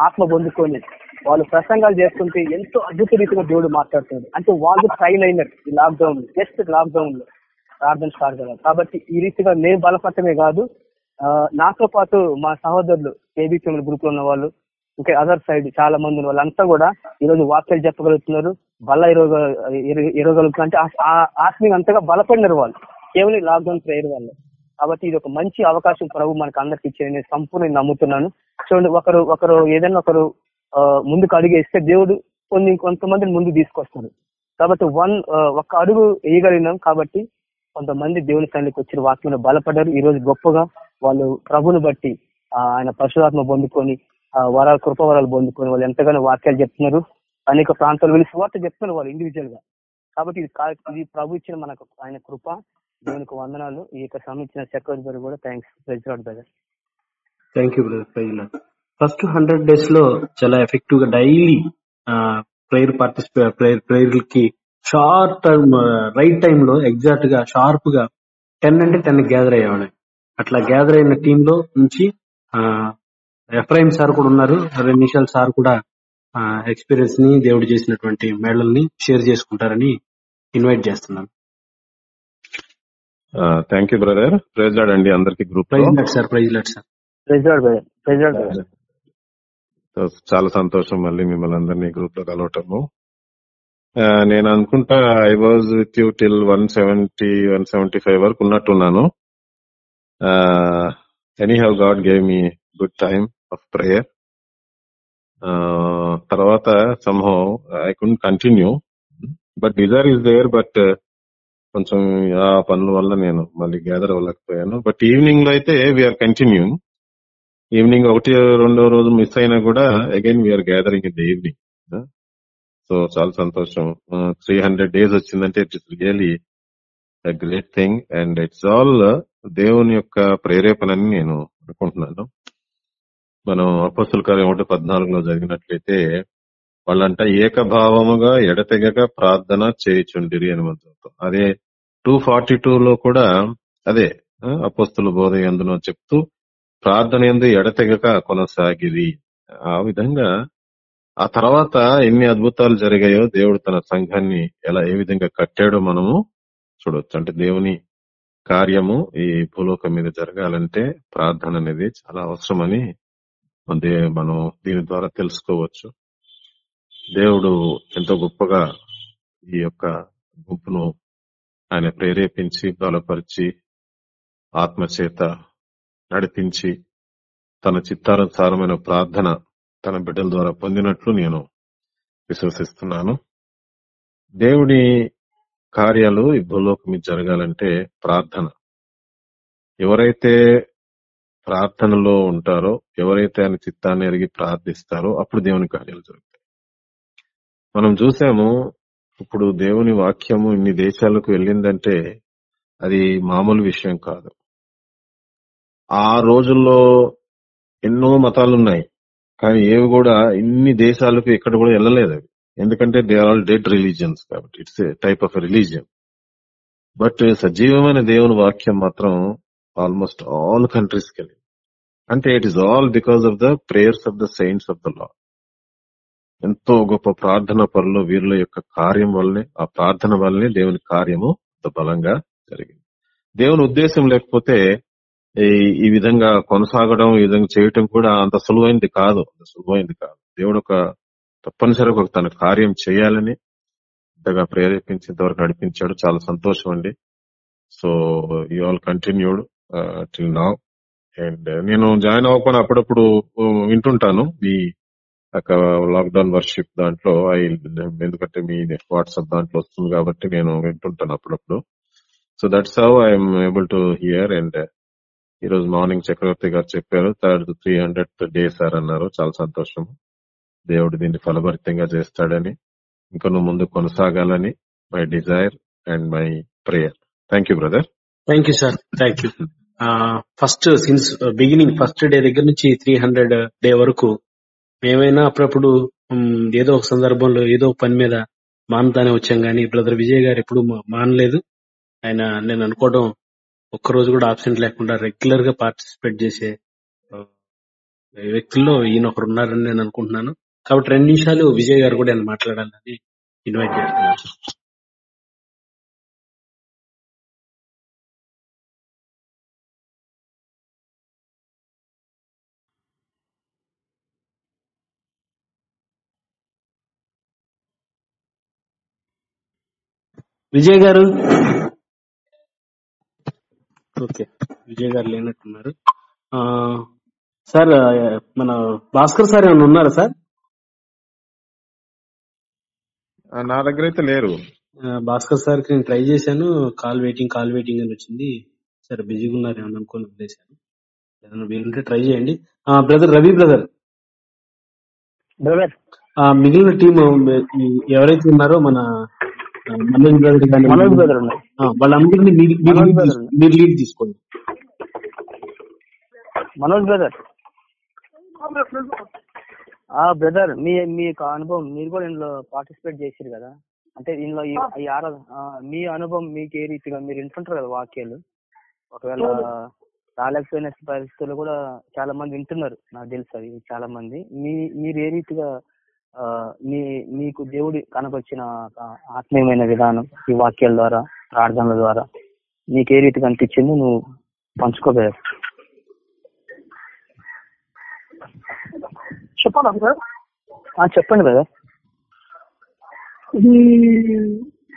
ఆత్మ పొందుకొని వాళ్ళు ప్రసంగాలు చేసుకుంటే ఎంతో అద్భుత రీతిగా దేవుడు మాట్లాడుతుంది అంటే వాళ్ళు ట్రైన్ అయినారు ఈ లాక్డౌన్ జస్ట్ లాక్డౌన్లో ప్రార్థన స్టార్ట్ చేయాలి కాబట్టి ఈ రీతిగా నేను బలపడటమే కాదు ఆ, నాతో పాటు మా సహోదరులు కేబీపీఎం గ్రూప్లో ఉన్న వాళ్ళు ఇంకా అదర్ సైడ్ చాలా మంది ఉన్న వాళ్ళంతా కూడా ఈ రోజు వాక్యాలు చెప్పగలుగుతున్నారు. బల్ల ఇరవగ ఇరవగలుగుతున్నారు అంటే ఆ- ఆత్మీయ అంతగా బలపడినారు వాళ్ళు. కేవలం లాక్డౌన్ ప్రేయర్ వల్ల. కాబట్టి ఇది ఒక మంచి అవకాశం ప్రభు మనకు అందరికి ఇచ్చేది. నేను సంపూర్ణ నమ్ముతున్నాను. చూడండి ఒకరు ఒకరు ఏదైనా ఒకరు ఆ, ముందుకు అడిగేస్తే దేవుడు కొన్ని కొంతమందిని ముందు తీసుకొస్తాడు. కాబట్టి వన్ ఒక అడుగు వేయగలిగినాం కాబట్టి కొంతమంది దేవుని సన్నిధికి వచ్చిన వాక్యంలో బలపడ్డారు. ఈ రోజు గొప్పగా వాళ్ళు ప్రభుని బట్టి ఆయన పరశురాత్మ పొందుకొని ఆ, వరాలు కృపవరాలు పొందుకొని వాళ్ళు ఎంతగానో వాక్యాలు చెప్తున్నారు. అనేక ప్రాంతాలు వెళ్ళి స్వార్థ చెప్తున్నారు వాళ్ళు ఇండివిజువల్గా. కాబట్టి ఇది కా- ఇది ప్రభు ఇచ్చిన మనకు ఆయన కృప దేవునికి వందనాలు. ఈ యొక్క సంబంధించిన చక్రవర్తి సెక్రటరీ కూడా thanks president brother thank you brother first hundred డేస్లో చాలా ఎఫెక్టివ్గా డైలీ ప్రేయర్ పార్టిసిపేట్ ప్రేయర్ ప్రేయర్కి షార్ట్ టర్మ్ రైట్ టైం లో ఎగ్జాక్ట్గా షార్ప్గా టెన్ అంటే టెన్ గ్యాదర్ అయ్యేవాడు అట్లా గ్యాదర్ అయిన టీమ్లో నుంచి ఎఫ్రాయిం సార్ కూడా ఉన్నారు. రెండు సార్ కూడా ఎక్స్పీరియన్స్ని దేవుడు చేసినటువంటి మేళల్ని షేర్ చేసుకుంటారని ఇన్వైట్ చేస్తున్నాను thank you brother praise Lord అండి అందరికి గ్రూప్లో. Praise let sir praise let sir brother president brother So, చాలా సంతోషం మళ్ళీ మిమ్మల్ని అందరినీ గ్రూప్లో కలవటము. నేను అనుకుంటా I was with you till one seventy one seventy five వరకు ఉన్నట్టున్నాను. Any have God gave me good time of prayer తర్వాత somehow I couldn't continue but desire is there but కొంచెం ఆ పనుల వల్ల నేను మళ్ళీ గ్యాదర్ అవ్వలేకపోయాను. బట్ ఈవినింగ్లో అయితే వీఆర్ కంటిన్యూ ఈవినింగ్ ఒకటి రెండో రోజు మిస్ అయినా కూడా again we are gathering in the evening so చాలా సంతోషం. త్రీ హండ్రెడ్ డేస్ వచ్చిందంటే it is really great thing and it's all దేవుని యొక్క ప్రేరేపణని నేను అనుకుంటున్నాను. మనం అపస్సుల కార్యం ఒకటి పద్నాలుగులో జరిగినట్లయితే వాళ్ళంట ఏకభావముగా ఎడతెగక ప్రార్థన చేయుచుండిరి అని మనం అదే టూ ఫార్టీ టూ లో కూడా అదే అపస్తుల బోధ ఎందునో చెప్తూ ప్రార్థన ఎందు ఎడతెగక కొనసాగిరి. ఆ విధంగా ఆ తర్వాత ఎన్ని అద్భుతాలు జరిగాయో దేవుడు తన సంఘాన్ని ఎలా ఏ విధంగా కట్టాడో మనము చూడొచ్చు. అంటే దేవుని కార్యము ఈ భూలోకం మీద జరగాలంటే ప్రార్థన అనేది చాలా అవసరమని అదే మనం దీని ద్వారా తెలుసుకోవచ్చు. దేవుడు ఎంతో గొప్పగా ఈ యొక్క గుంపును ఆయన ప్రేరేపించి బలపరిచి ఆత్మచేత నడిపించి తన చిత్తానుసారమైన ప్రార్థన తన బిడ్డల ద్వారా పొందినట్లు నేను విశ్వసిస్తున్నాను. దేవుడి కార్యాలు ఈ భూలోకం జరగాలంటే ప్రార్థన. ఎవరైతే ప్రార్థనలో ఉంటారో ఎవరైతే ఆయన చిత్తాన్ని ఎరిగి ప్రార్థిస్తారో అప్పుడు దేవుని కార్యాలు జరుగుతాయి. మనం చూసాము ఇప్పుడు దేవుని వాక్యము ఇన్ని దేశాలకు వెళ్ళిందంటే అది మామూలు విషయం కాదు. ఆ రోజుల్లో ఎన్నో మతాలు ఉన్నాయి కానీ ఏవి కూడా ఇన్ని దేశాలకు ఎక్కడ కూడా వెళ్ళలేదు అవి. ఎందుకంటే they are all dead religions కాబట్టి it's type of religion. But సజీవమైన దేవుని వాక్యం మాత్రం ఆల్మోస్ట్ ఆల్ కంట్రీస్కి వెళ్ళింది. అంటే it is all because of the prayers of the saints of the Lord ఎంతో గొప్ప ప్రార్థన పనులు వీరుల యొక్క కార్యం వల్లనే ఆ ప్రార్థన వల్లనే దేవుని కార్యము బలంగా జరిగింది. దేవుని ఉద్దేశం లేకపోతే ఈ ఈ విధంగా కొనసాగడం ఈ విధంగా చేయటం కూడా అంత సులువైంది కాదు. అంత సులువైంది కాదు. దేవుడు ఒక తప్పనిసరిగా ఒక తన కార్యం చేయాలని ఇంతగా ప్రేరేపించి ఇంతవరకు నడిపించాడు. చాలా సంతోషం అండి. So you all continued till now and నేను జాయిన్ అవ్వకుండా అప్పుడప్పుడు వింటుంటాను. మీ లాక్డౌన్ వర్షిప్ దాంట్లో ఐ ఎందుకంటే మీ వాట్సాప్ దాంట్లో వస్తుంది కాబట్టి నేను వింటుంటాను అప్పుడప్పుడు. So that's how I'm able to hear and ఈ రోజు మార్నింగ్ చక్రవర్తి గారు చెప్పారు third three hundred day sir అన్నారు. చాలా సంతోషం. దేవుడు దీన్ని ఫలభరితంగా చేస్తాడని ఇంకా నువ్వు ముందు కొనసాగాలని my desire and my prayer thank you brother thank you sir thank you first since beginning first day దగ్గర నుంచి త్రీ హండ్రెడ్ డే వరకు మేమైనా అప్పుడప్పుడు ఏదో ఒక సందర్భంలో ఏదో ఒక పని మీద మానతానే వచ్చాం. కానీ బ్రదర్ విజయ్ గారు ఎప్పుడు మా- మానలేదు. ఆయన నేను అనుకోవడం ఒక్క రోజు కూడా ఆబ్సెంట్ లేకుండా రెగ్యులర్గా పార్టిసిపేట్ చేసే వ్యక్తుల్లో ఈయన ఒకరు ఉన్నారని నేను అనుకుంటున్నాను. కాబట్టి రెండు నిమిషాలు విజయ్ గారు కూడా ఆయన మాట్లాడాలని ఇన్వైట్ చేస్తున్నాను. విజయ్ గారు? ఓకే. విజయ్ గారు లేనట్టున్నారు. ఆ, సార్ మన భాస్కర్ సార్ ఏమైనా ఉన్నారా సార్? నా దగ్గర అయితే లేరు భాస్కర్ సార్కి నేను ట్రై చేశాను. కాల్ వెయిటింగ్ కాల్ వెయిటింగ్ అని వచ్చింది. సరే బిజీగా ఉన్నారు ఏమని అనుకోని వదిలేశాను ఏదైనా వీలుంటే ట్రై చేయండి. Brother Ravi brother. బ్రదర్. మిగిలిన టీం ఎవరైతే ఉన్నారో మన మనోజ్ బ్రదర్ కానీ మనోజ్ బ్రదర్ వాళ్ళందరినీ మీరు లీడ్ తీసుకోండి. మనోజ్ బ్రదర్. ఆ బ్రదర్ మీ మీ యొక్క అనుభవం మీరు కూడా ఇందులో పార్టిసిపేట్ చేశారు కదా? అంటే ఇందులో ఈ ఈ ఆరా ఆ, మీ అనుభవం మీకు ఏ రీతిగా మీరు వింటుంటారు కదా వాక్యాలు? ఒకవేళ రాలేకపోయిన పరిస్థితుల్లో కూడా చాలా మంది వింటున్నారు నాకు తెలుసు అది చాలా మంది మీ మీరు ఏ రీతిగా మీ మీకు దేవుడి కనకొచ్చిన ఒక ఆత్మీయమైన విధానం ఈ వాక్యాల ద్వారా ప్రార్థనల ద్వారా నీకు ఏ రీతిగా అనిపించిందో నువ్వు పంచుకోబోయారు చెప్పాలా సార్ చెప్పండి బ్రదర్. ఈ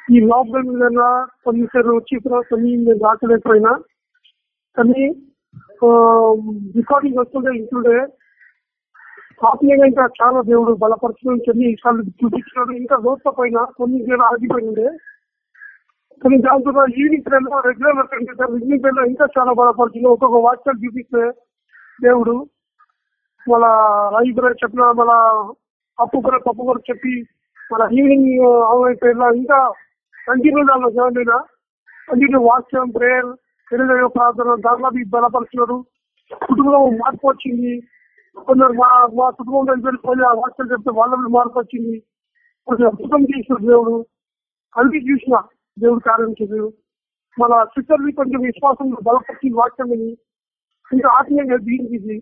ఈ లాక్డౌన్ వల్ల కొన్నిసార్లు వచ్చి కూడా కొన్ని నేను రాకలేకపోయినా కానీ రికార్డింగ్ వస్తుంటే ఇంటుండే ఆత్మీయంగా ఇంకా చాలా దేవుడు బలపరచడం కొన్ని సార్లు చూపించినాడు. ఇంకా రోడ్ల పైన కొన్ని వేల ఆగిపోయిండే కొన్ని దాంతో ఈవినింగ్ టైమ్లో రెగ్యులర్ ఈవినింగ్ టైమ్లో ఇంకా చాలా బలపరిచింది ఒక్కొక్క వాక్యాలు చూపిస్తే దేవుడు మళ్ళా రైతు చెప్పిన మళ్ళా అప్పు కూడా పప్పు కూడా చెప్పి మన ఈవినింగ్ అవైపోయినా ఇంకా కంటిన్యూ దానిలో జాయిన్ అయినా కంటిన్యూ వాక్యం ప్రేయర్ తెలుగు ప్రార్థన దాంట్లో మీ కుటుంబంలో మార్పు వచ్చింది. కొందరు మా మా కుటుంబంలో వెళ్ళిపోయి ఆ వాక్యం చెప్తే వాళ్ళ మార్పు వచ్చింది. కొంచెం అద్భుతం చేసిన దేవుడు. కలిగి చూసిన దేవుడు కార్యం చేశాడు. మన సిస్టర్ని కొంచెం విశ్వాసం బలపరిచి వాక్యం విని ఇంకా ఆత్మీయంగా దీనికి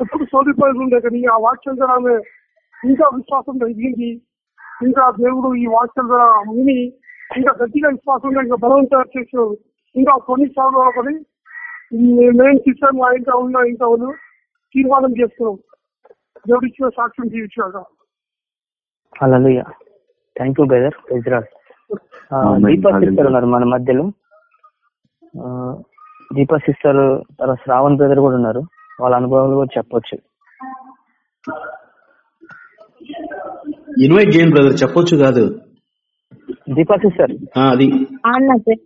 ఎప్పుడు సోదిపోయి ఉండే కానీ ఆ వాక్యం ద్వారా ఆమె ఇంకా విశ్వాసం ఎదిగింది ఇంకా దేవుడు ఈ వాక్యం ద్వారా విని ఇంకా గట్టిగా విశ్వాసంగా ఇంకా బలవంతం చేసినాడు ఇంకా కొన్ని సార్లు ఒకటి మేము సిస్టమ్ ఇంకా ఉన్నా ఇంకా ఉన్న తీర్మానం చేస్తున్నాం దేవుడు ఇచ్చిన సాక్ష్యం జీవించాడు hallelujah. Thank you brother. Amen. Deepa sister. ఉన్నారు మన మధ్యలో. ఆ, దీపా సిస్టర్ తర్వాత శ్రావణ్ బ్రదర్ కూడా ఉన్నారు. వాళ్ళ అనుభవాలు కూడా చెప్పొచ్చు. ఇన్వైట్ చేయండి బ్రదర్. చెప్పొచ్చు కాదు. దీపా సిస్టర్. ఆ, అది. అన్న సార్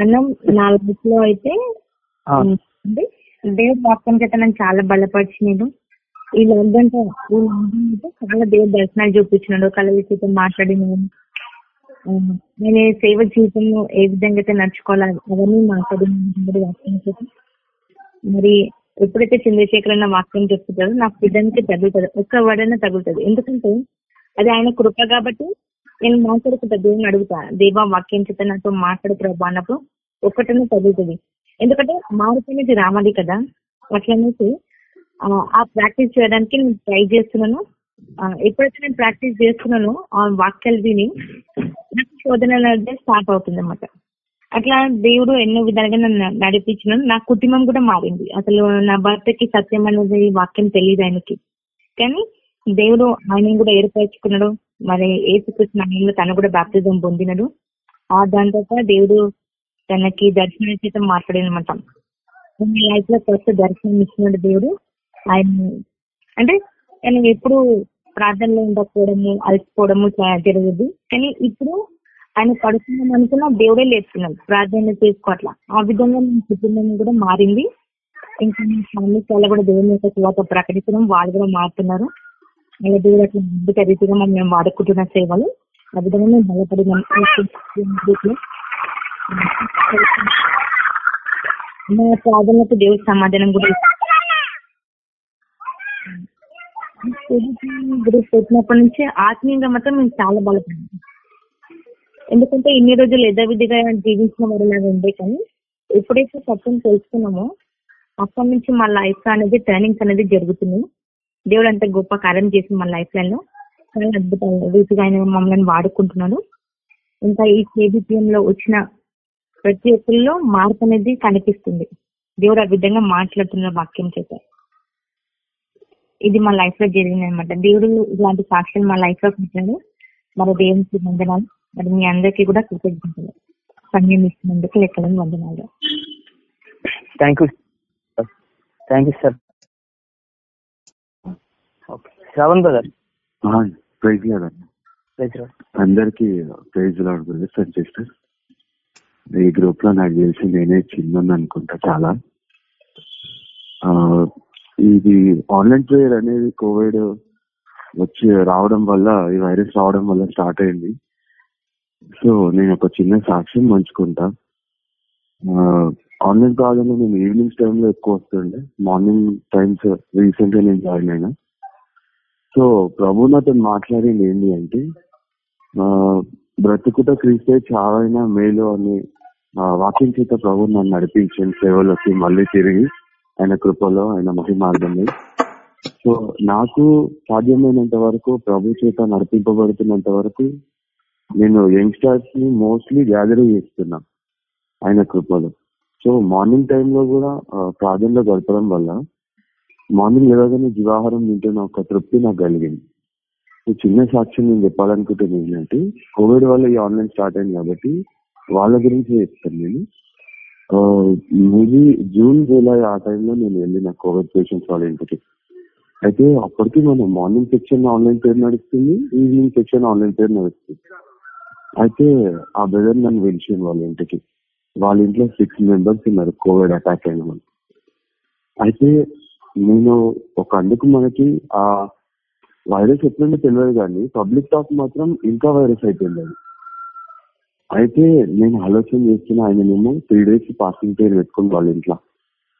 అన్నం నా లైఫ్లో అయితే దేవుడు వాక్యం చేత నన్ను చాలా బలపరిచినాడు. ఈ లాక్డౌన్ ఈ లాక్డౌన్ అయితే చాలా దేవుడు దర్శనాలు చూపించినాడు. కళలతో మాట్లాడినాడు. నేను సేవ జీవితంలో ఏ విధంగా అయితే నడుచుకోవాలి అవన్నీ మాట్లాడినాడు వాక్యం చేత. మరి ఎప్పుడైతే చంద్రశేఖర్ అన్న వాక్యం చెప్తుంటారో నాకు బిడ్డనికి తగులుతుంది. ఒక్క వడన తగులుతుంది. ఎందుకంటే అది ఆయన కృప కాబట్టి నేను మాట్లాడుకుంటా దేవుని అడుగుతా. దేవా వాక్యం చేత నాతో మాట్లాడు ప్రభా అన్నప్పుడు ఒక్కటనే తగులుతుంది. ఎందుకంటే మారుతున్నది రావాలి కదా. అట్లనేసి ఆ, ప్రాక్టీస్ చేయడానికి నేను ట్రై చేస్తున్నాను. ఎప్పుడైతే నేను ప్రాక్టీస్ చేస్తున్నానో ఆ వాక్యాలు విని నాకు శోధన అనేది స్టార్ట్ అవుతుంది అనమాట అట్లా దేవుడు ఎన్నో విధాలుగా నన్ను నడిపించిన నా కుటుంబం కూడా మారింది. అసలు నా భర్తకి సత్యం అనేది వాక్యం తెలియదు ఆయనకి. కానీ దేవుడు ఆయన కూడా ఏర్పరచుకున్నాడు. మరి ఏసుకృష్ణ ఆయనలో తను కూడా బాప్తిజం పొందినడు. ఆ దాని తర్వాత దేవుడు తనకి దర్శనం చేత మాట్లాడినమాట. మీ లైఫ్లో ఫస్ట్ దర్శనం ఇచ్చినాడు దేవుడు. ఆయన అంటే ఆయన ఎప్పుడు ప్రార్థనలో ఉండకపోవడము అలసిపోవడము చా- జరగదు. కానీ ఇప్పుడు ఆయన పడుతున్నాం అనుకున్న దేవుడే లేపుతున్నాడు. ప్రార్థన చేసుకోవట్లా ఆ విధంగా మేము కుటుంబం కూడా మారింది. ఇంకా మా ఫ్యామిలీ చాలా కూడా దేవుని యొక్క తర్వాత ప్రకటించడం వాళ్ళు కూడా మారుతున్నారు. అలా దేవుడు అట్లా అద్భుత రీతిగా మనం మేము వాడుకుంటున్న సేవలు. ఆ విధంగా మేము బలపడినాం మా ప్రార్థనలకు దేవుడి సమాధానం కూడా గ్రూప్ పెట్టినప్పటి నుంచి ఆత్మీయంగా మాత్రం మేము చాలా బలపడ్డాం. ఎందుకంటే ఇన్ని రోజులు యథావిధిగా జీవించిన వారిలాగా ఉండే కానీ ఎప్పుడైతే సత్యం తెలుసుకున్నామో అప్పటి నుంచి మా లైఫ్ అనేది టర్నింగ్స్ అనేది జరుగుతున్నాయి దేవుడు అంత గొప్ప కార్యం చేసి మా లైఫ్లో చాలా అద్భుతంగా రీతిగా ఆయన మమ్మల్ని వాడుకుంటున్నాడు. ఇంకా ఈ కేబిపిఎం లో వచ్చిన ప్రతి ఒక్కరిలో మార్పు అనేది కనిపిస్తుంది. దేవుడు ఆ విధంగా మాట్లాడుతున్న వాక్యం చేత. ఇది మా లైఫ్లో జరిగింది అనమాట దేవుడు ఇలాంటి సాక్ష్యాలు మా లైఫ్లో పెట్టాడు మరి దేవునికి వందనాలు. మరి మీ అందరికీ కూడా కృతజ్ఞతలు. సమయం ఇచ్చినందుకు లెక్కలను వందనాలు. Thank you thank you sir Shravan brother praise అందరికి ప్రైజ్ లాడ్ అండ్ సిస్టర్స్ ఈ గ్రూప్లో నాకు తెలిసి నేనే చిన్న అనుకుంటా చాలా. ఇది ఆన్లైన్ ప్రేయర్ అనేది కోవిడ్ వచ్చి రావడం వల్ల ఈ వైరస్ రావడం వల్ల స్టార్ట్ అయింది. సో నేను ఒక చిన్న సాక్ష్యం పంచుకుంటా. ఆన్లైన్ కావాలని నేను ఈవినింగ్స్ టైంలో ఎక్కువ వస్తుండే. మార్నింగ్ టైమ్స్ రీసెంట్గా నేను జాయిన్ అయినా. సో ప్రభు నాతో మాట్లాడింది ఏంటి అంటే బ్రతుకుట క్రీస్తే చావైనా మేలు అని వాక్యం చేత ప్రభు నన్ను నడిపించిన సేవలోకి మళ్ళీ తిరిగి ఆయన కృపలో ఆయన మహిమార్గంలో. సో నాకు సాధ్యమైనంత వరకు ప్రభు చేత నడిపింపబడుతున్నంత వరకు నేను యంగ్స్టర్స్ని మోస్ట్లీ గ్యాదర్ చేస్తున్నా ఆయన కృపలో. సో మార్నింగ్ టైంలో కూడా ఆ, ప్రార్థనలో గడపడం వల్ల మార్నింగ్ లేవగానే జీవాహారం తింటున్న ఒక తృప్తి నాకు కలిగింది. చిన్న సాక్ష్యం నేను చెప్పాలనుకుంటుంది ఏంటంటే కోవిడ్ వల్ల ఈ ఆన్లైన్ స్టార్ట్ అయింది కాబట్టి వాళ్ళ గురించి చెప్తాను నేను. మేబీ జూన్ జూలై ఆ టైంలో నేను వెళ్ళిన కోవిడ్ పేషెంట్స్ వాళ్ళ ఇంటికి. అయితే అప్పటికి మనం మార్నింగ్ సెక్షన్ ఆన్లైన్ పేరు నడుస్తుంది ఈవినింగ్ సెక్షన్ ఆన్లైన్ పేరు నడుస్తుంది. అయితే ఆ బ్రదర్ నన్ను పిలిచింది వాళ్ళ ఇంటికి. వాళ్ళ ఇంట్లో సిక్స్ మెంబర్స్ ఉన్నారు కోవిడ్ అటాక్ అయిన వాళ్ళు. అయితే నేను ఒక అందుకు మనకి ఆ వైరస్ ఎట్లుంటే తెలియదు కానీ పబ్లిక్ టాక్ మాత్రం ఇంకా వైరస్ అయిపోయింది అది. అయితే నేను ఆలోచన చేస్తున్న ఆయననేమో త్రీ డేస్ పాసింగ్ పేరు పెట్టుకుని వాళ్ళ ఇంట్లో.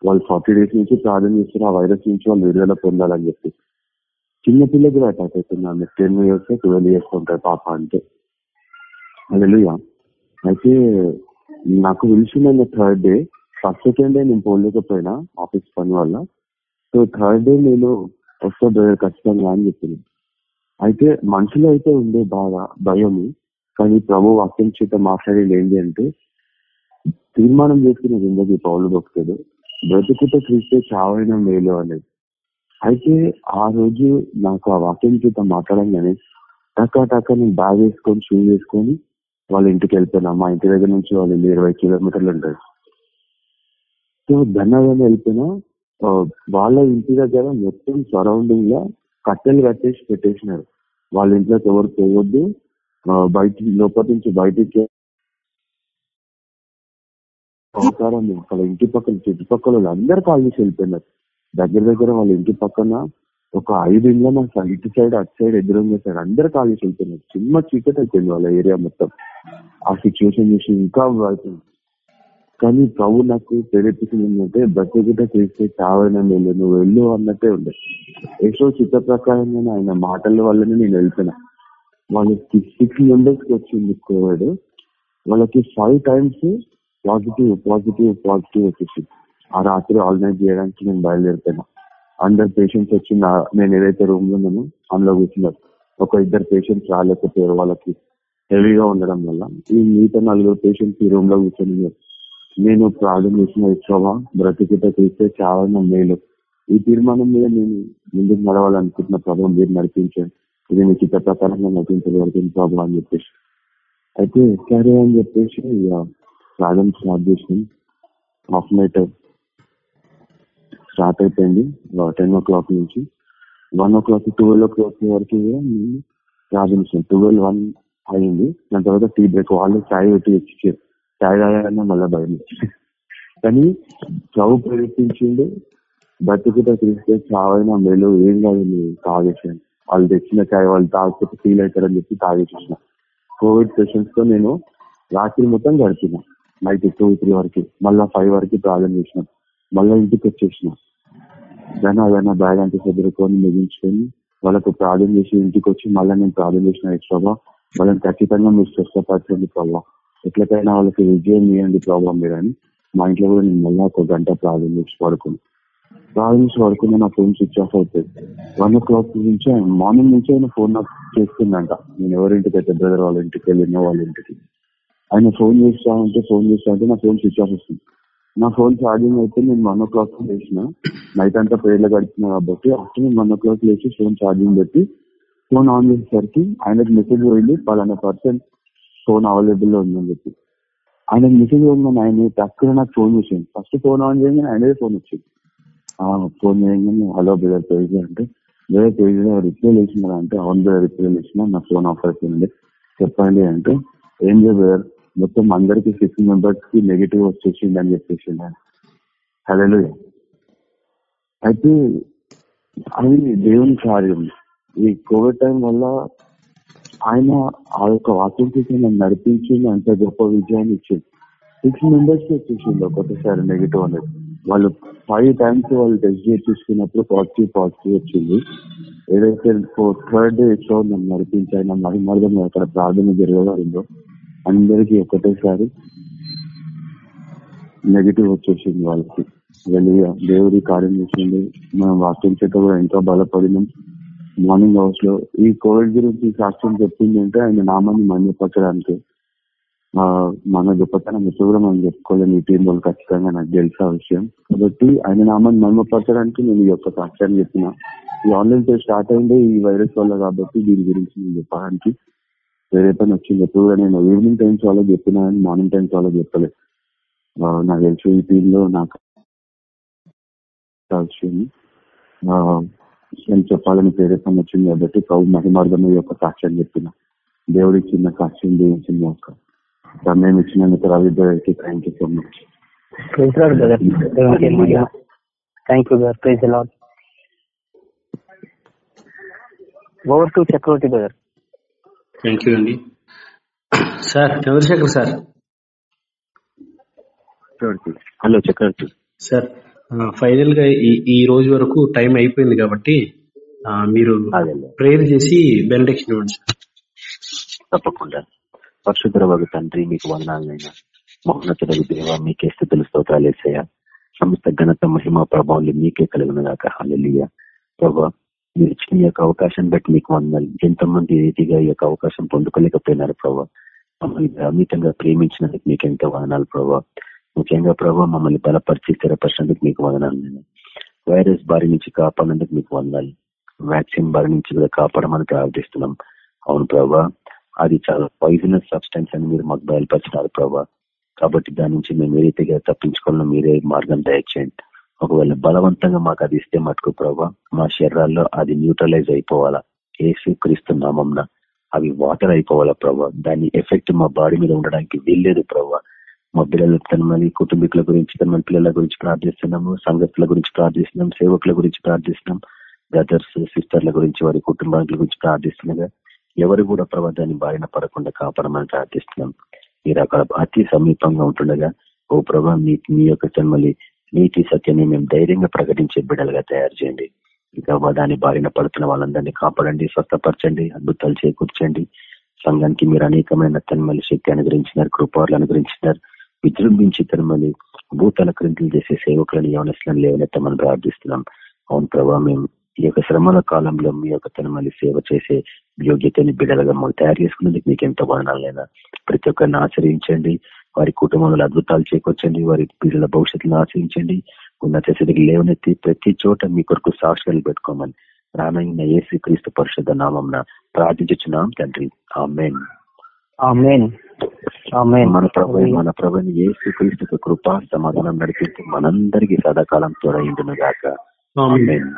వాళ్ళు ఫార్టీ డేస్ నుంచి ప్రార్థన చేస్తున్న ఆ వైరస్ నుంచి వాళ్ళు విడుదల పొందాలని చెప్పి. చిన్న పిల్లలు కూడా అటాక్ అవుతుంది టెన్ ఇయర్స్ ట్వెల్వ్ ఇయర్స్ ఉంటారు పాప అంటే. హల్లెలూయా అయితే నాకు తెలిసిన third day first second day నేను పోలేకపోయినా ఆఫీస్ పని వల్ల. సో థర్డ్ డే నేను వస్తా ఖచ్చితంగా అని చెప్పింది అయితే మనుషులు అయితే ఉండే బాధ భయము కానీ ప్రభు వాక్యం చేత మాట్లాడేది ఏంటి అంటే తీర్మానం చేసుకునే జిందగీ పౌలు భక్తుడు బ్రతుకుట క్రీస్తే చావైన మేలు అనేది. అయితే ఆ రోజు నాకు ఆ వాక్యం చేత మాట్లాడంగానే టకా టకా నేను బ్యాగ్ వేసుకొని షూ వేసుకొని వాళ్ళ ఇంటికి వెళ్ళిపోయినా. మా ఇంటి దగ్గర నుంచి వాళ్ళు ఇరవై కిలోమీటర్లు ఉంటారు. సో ధనగానే వెళ్ళిపోయినా వాళ్ళ ఇంటి దగ్గర మొత్తం సరౌండింగ్లో కట్టెలు కట్టేసి పెట్టేసినారు. వాళ్ళ ఇంట్లో ఎవరు పోవద్దు బయట లోపల నుంచి బయటికి అవతారం వాళ్ళ ఇంటి పక్కన చుట్టుపక్కల వాళ్ళు అందరు కాల్ చేసి వెళ్ళిపోయినారు. దగ్గర దగ్గర వాళ్ళ ఇంటి పక్కన ఒక ఐదు ఇళ్ళ మా ఇటు సైడ్ అటు సైడ్ ఎదురుగా సైడ్ అందరు కాల్ చేసి చిన్న చీకటి అయిపోయింది వాళ్ళ ఏరియా మొత్తం. ఆ సిచ్యువేషన్ చూసి ఇంకా అవుతుంది కానీ ప్రభు నాకు ప్రేరేపించింది ఏంటంటే బ్రతికిట చేస్తే చావైనా వెళ్ళు నువ్వు వెళ్ళు అన్నట్టే ఉండే. ఏసో చిత్త ప్రకారంగా ఆయన మాటల వల్లనే నేను వెళ్తున్నా వాళ్ళకి సిక్స్ మెంబర్స్కి వచ్చింది కోవిడ్ వాళ్ళకి five times positive positive positive వచ్చేసి ఆ రాత్రి ఆల్నైట్ చేయడానికి నేను బయలుదేరిపోయినా అందరు పేషెంట్స్ వచ్చిన నేను ఏదైతే రూమ్లో ఉన్నానో అందులో కూర్చున్నారు. ఒక ఇద్దరు పేషెంట్స్ రాలేకపోయారు వాళ్ళకి. హెవీగా ఉండడం వల్ల ఈ మిగతా నలుగురు పేషెంట్స్ ఈ రూమ్లో కూర్చొని నేను ప్రార్థన చేసిన ఇష్టమా బ్రతికిట తీస్తే చాలా మేలు. ఈ తీర్మానం మీద నేను ముందుకు నడవాలనుకుంటున్న ప్రభావం మీరు నడిపించండి. ఇది మీ చిత్త ప్రకారంగా నడిపించగలుగుతుంది ప్రభావం అని చెప్పేసి. అయితే సరే అని చెప్పేసి ఇక స్టార్ట్ చేసినాం. హాఫ్ నైట్ స్టార్ట్ అయిపోయింది. టెన్ ఓ క్లాక్ నుంచి. One o'clock twelve o'clock వరకు కూడా ట్వెల్వ్ వన్ అయింది. దాని తర్వాత టీ బ్రేక్ వాళ్ళు చాయ్ పెట్టి ఇచ్చారు చాయ్ తాగాలన్నా మళ్ళీ భయం. కానీ చౌ ప్రేరేపించిండు బతుకుట తీస్తే చావైనా మేలు. ఏం కాదు నువ్వు వాళ్ళు తెచ్చిన చాయ్ వాళ్ళు తాగితే ఫీల్ అవుతారని చెప్పి తాగేసేసిన కోవిడ్ పేషెంట్స్తో నేను రాత్రి మొత్తం గడిచిన నైట్ టూ త్రీ వరకు మళ్ళా ఫైవ్ వరకు ప్రాబ్లం చేసిన. మళ్ళీ ఇంటికి వచ్చేసిన. దాని ఏదైనా బ్యాగ్ అంటే చదువుకొని మిగించుకొని వాళ్ళకు ప్రాబ్లం చేసి ఇంటికి వచ్చి మళ్ళీ నేను ప్రాబ్లం చేసిన ఎక్స్ట్రాగా వాళ్ళని ఖచ్చితంగా మీరు స్వస్థపరచండి ప్రభావ ఎట్లకైనా వాళ్ళకి విజయం ఇవ్వండి ప్రాబ్లం మీరు మా ఇంట్లో కూడా నేను మళ్ళీ ఒక గంట ప్రాబ్లం చేసి పడుకున్నాను రాత్రి నుంచి పడుకుని నా ఫోన్ స్విచ్ ఆఫ్ అవుతుంది. వన్ ఓ క్లాక్ నుంచి ఆయన మార్నింగ్ నుంచి ఆయన ఫోన్ ఆఫ్ చేస్తుందంట నేను ఎవరింటికి అయితే బ్రదర్ వాళ్ళ ఇంటికి వెళ్ళిన వాళ్ళ ఇంటికి. ఆయన ఫోన్ చేస్తా ఉంటే ఫోన్ చేస్తా ఉంటే నా ఫోన్ స్విచ్ ఆఫ్ వస్తుంది. నా ఫోన్ ఛార్జింగ్ అయితే నేను వన్ ఓ క్లాక్ లేచిన. నైట్ అంతా ప్రేర్లో గడిచిన కాబట్టి ఆఫ్టర్నూన్ వన్ ఓ క్లాక్ లేచి ఫోన్ ఛార్జింగ్ పెట్టి ఫోన్ ఆన్ చేసేసరికి ఆయనకు మెసేజ్ పోయింది పలానా పర్సన్ ఫోన్ అవైలబుల్లో ఉందని చెప్పి. ఆయనకు మెసేజ్ పోయిందని ఆయన తక్కువ నాకు ఫోన్ చేసింది ఫస్ట్ ఫోన్ ఆన్ చేయగానే ఆయనదే ఫోన్ వచ్చింది. ఫోన్ చేయగానే హలో బ్రదర్ పేజీ అంటే బ్రదర్ పేజ్లో రిప్లై వేసినారా అంటే అవును బ్రదర్ రిప్లై వేసిన నా ఫోన్ ఆఫ్ అయిపోయింది. చెప్పండి అంటే ఏం లేదు బ్రదర్ మొత్తం అందరికి సిక్స్ మెంబర్స్కి నెగిటివ్ వచ్చేసింది అని చెప్పేసి హలో అయితే అది దేవుని కార్యం. ఈ కోవిడ్ టైం వల్ల ఆయన ఆ యొక్క వాక్యం చేసి నన్ను అంత గొప్ప విజయాన్ని ఇచ్చింది సిక్స్ మెంబర్స్ వచ్చేసింది ఒకటేసారి నెగిటివ్ అనేది. వాళ్ళు ఫైవ్ టైమ్స్ వాళ్ళు టెస్ట్ చేసి చూసుకున్నప్పుడు పాజిటివ్ పాజిటివ్ వచ్చింది. ఏదైతే థర్డ్ డే షో నన్ను నడిపించి ఆయన మరి మరిదం అక్కడ ప్రార్థన జరగబడిందో అందరికీ ఒకటేసారి నెగిటివ్ వచ్చేసింది వాళ్ళకి. వెళ్ళి దేవుడి కార్యం చేసింది. మనం వాక్యం చేత కూడా ఎంతో బలపడినాం. మార్నింగ్ హౌస్లో ఈ కోవిడ్ గురించి సాక్ష్యం చెప్పింది అంటే ఆయన నామాన్ని మన్యపరచడానికి మన గొప్పతనం ఎప్పుడు మనం చెప్పుకోలేము. ఈ టీం వాళ్ళు ఖచ్చితంగా నాకు తెలిసిన విషయం. కాబట్టి ఆయన నామాన్ని మన్యపరచడానికి నేను ఈ యొక్క సాక్ష్యాన్ని చెప్పిన. ఈ ఆన్లైన్ టెస్ట్ స్టార్ట్ అయింది ఈ వైరస్ వల్ల కాబట్టి దీని గురించి నేను చెప్పడానికి వేరే పని వచ్చింది. ఎప్పుడు కూడా నేను ఈవినింగ్ టైమ్స్ వాళ్ళకి చెప్పిన మార్నింగ్ టైమ్స్ వాళ్ళకి చెప్పలేదు. నాకు తెలిసి ఈ టీంలో నాకు విషయం. నేను చెప్పాలని ప్రేరేపణ వచ్చింది కాబట్టి ప్రభు మహిమార్గం యొక్క సాక్ష్యం చెప్పిన. దేవుడి చిన్న సాక్ష్యం దేవించింది యొక్క సమయం ఇచ్చినందుకు రవి బ్రదర్కి thank you so much thank you brother praise lord over to Chakravarthi brother thank you అండి sir Chandrashekar sir hello Chakravarthi sir ఫైనల్గా ఈ రోజు వరకు టైం అయిపోయింది కాబట్టి ఆ, మీరు. ప్రేయర్ చేసి బెనిడిక్షన్ ఇవ్వండి సార్ తప్పకుండా. పరిశుద్ధ వగు తండ్రి మీకు వందనాలైనా మహోన్నతులకు దేవ మీకే స్థితులు స్తోత్రాలు వేసాయా సమస్త ఘనత మహిమ ప్రభావం మీకే కలిగినగాక. హాలెలియ ప్రభా మీరు ఇచ్చిన యొక్క అవకాశం బట్టి మీకు వందనాలు. ఎంతమంది రీతిగా ఈ యొక్క అవకాశం పొందుకోలేకపోయినారు ప్రభా. మమ్మల్ని అమితంగా ప్రేమించినందుకు మీకు ఎంతో వదనాలు ప్రభా. ముఖ్యంగా ప్రభా మమ్మల్ని బలపరిచి స్థిరపరిచినందుకు మీకు వదనాలు నేను వైరస్ బారి నుంచి కాపాడినందుకు మీకు వందాలి వ్యాక్సిన్ బారి నుంచి కూడా కాపాడమని ప్రార్థిస్తున్నాం. అవును ప్రభా. అది చాలా పాయిజనస్ సబ్స్టెన్స్ అని మీరు మాకు బయలుపరిచినారు ప్రభా. కాబట్టి దాని నుంచి మేము ఏ రీతిగా తప్పించుకోవాలో మీరే మార్గం దయచేయండి. ఒకవేళ బలవంతంగా మాకు అది ఇస్తే మటుకు ప్రభా మా శరీరాల్లో అది న్యూట్రలైజ్ అయిపోవాలా? ఏసు క్రీస్తు నామంన అవి వాటర్ అయిపోవాలా ప్రభా? దాని ఎఫెక్ట్ మా బాడీ మీద ఉండడానికి వీల్లేదు ప్రభా. మా పిల్లలు తనమని కుటుంబీకుల గురించి తనమని పిల్లల గురించి ప్రార్థిస్తున్నాము సంగతుల గురించి ప్రార్థిస్తున్నాం సేవకుల గురించి ప్రార్థిస్తున్నాం బ్రదర్స్ సిస్టర్ల గురించి వారి కుటుంబాల గురించి ప్రార్థిస్తుండగా ఎవరు కూడా ప్రభా బారిన పడకుండా కాపాడమని ప్రార్థిస్తున్నాం. మీరు అక్కడ అతి సమీపంగా ఉంటుండగా ఓ ప్రభా మీ మీ యొక్క తమ్మలి నీతి సత్యాన్ని మేము ధైర్యంగా ప్రకటించే బిడ్డలుగా తయారు చేయండి. ఇంకా దాని బారిన పడుతున్న వాళ్ళందరినీ కాపాడండి స్వస్థపరచండి అద్భుతాలు చేకూర్చండి. సంఘానికి మీరు అనేకమైన తన్మలి శక్తి అనుగ్రహించినారు కృపాలు అనుగ్రహించినారు విజృంభించి తన్మలి భూతల క్రింతలు చేసే సేవకులను యవనస్తులను లేవనెత్తమని ప్రార్థిస్తున్నాం. అవును ప్రభావ మేము ఈ యొక్క శ్రమల కాలంలో మీ యొక్క తనమల్లి సేవ చేసే యోగ్యతని బిడ్డలుగా మనం తయారు చేసుకునేందుకు మీకు ఎంతో వర్ణాలైనా ప్రతి ఒక్కరిని ఆచరించండి వారి కుటుంబంలో అద్భుతాలు చేకూర్చండి. వారి పిల్లల భవిష్యత్తును ఆచరించండి ఉన్నత స్థితికి లేవనెత్తి ప్రతి చోట మీ కొరకు సాక్షులు పెట్టుకోమని రానైన ఏసు క్రీస్తు పరిషత్ నామం ప్రార్థించున్నాం తండ్రి. ఆమెన్. ఆమేన్. ఆమేన్. మన ప్రభు మన ప్రభుని ఏసు క్రీస్తు కృప సమాధానం నడిపిస్తూ మనందరికీ సదాకాలం తోడైండును గాక. ఆమేన్.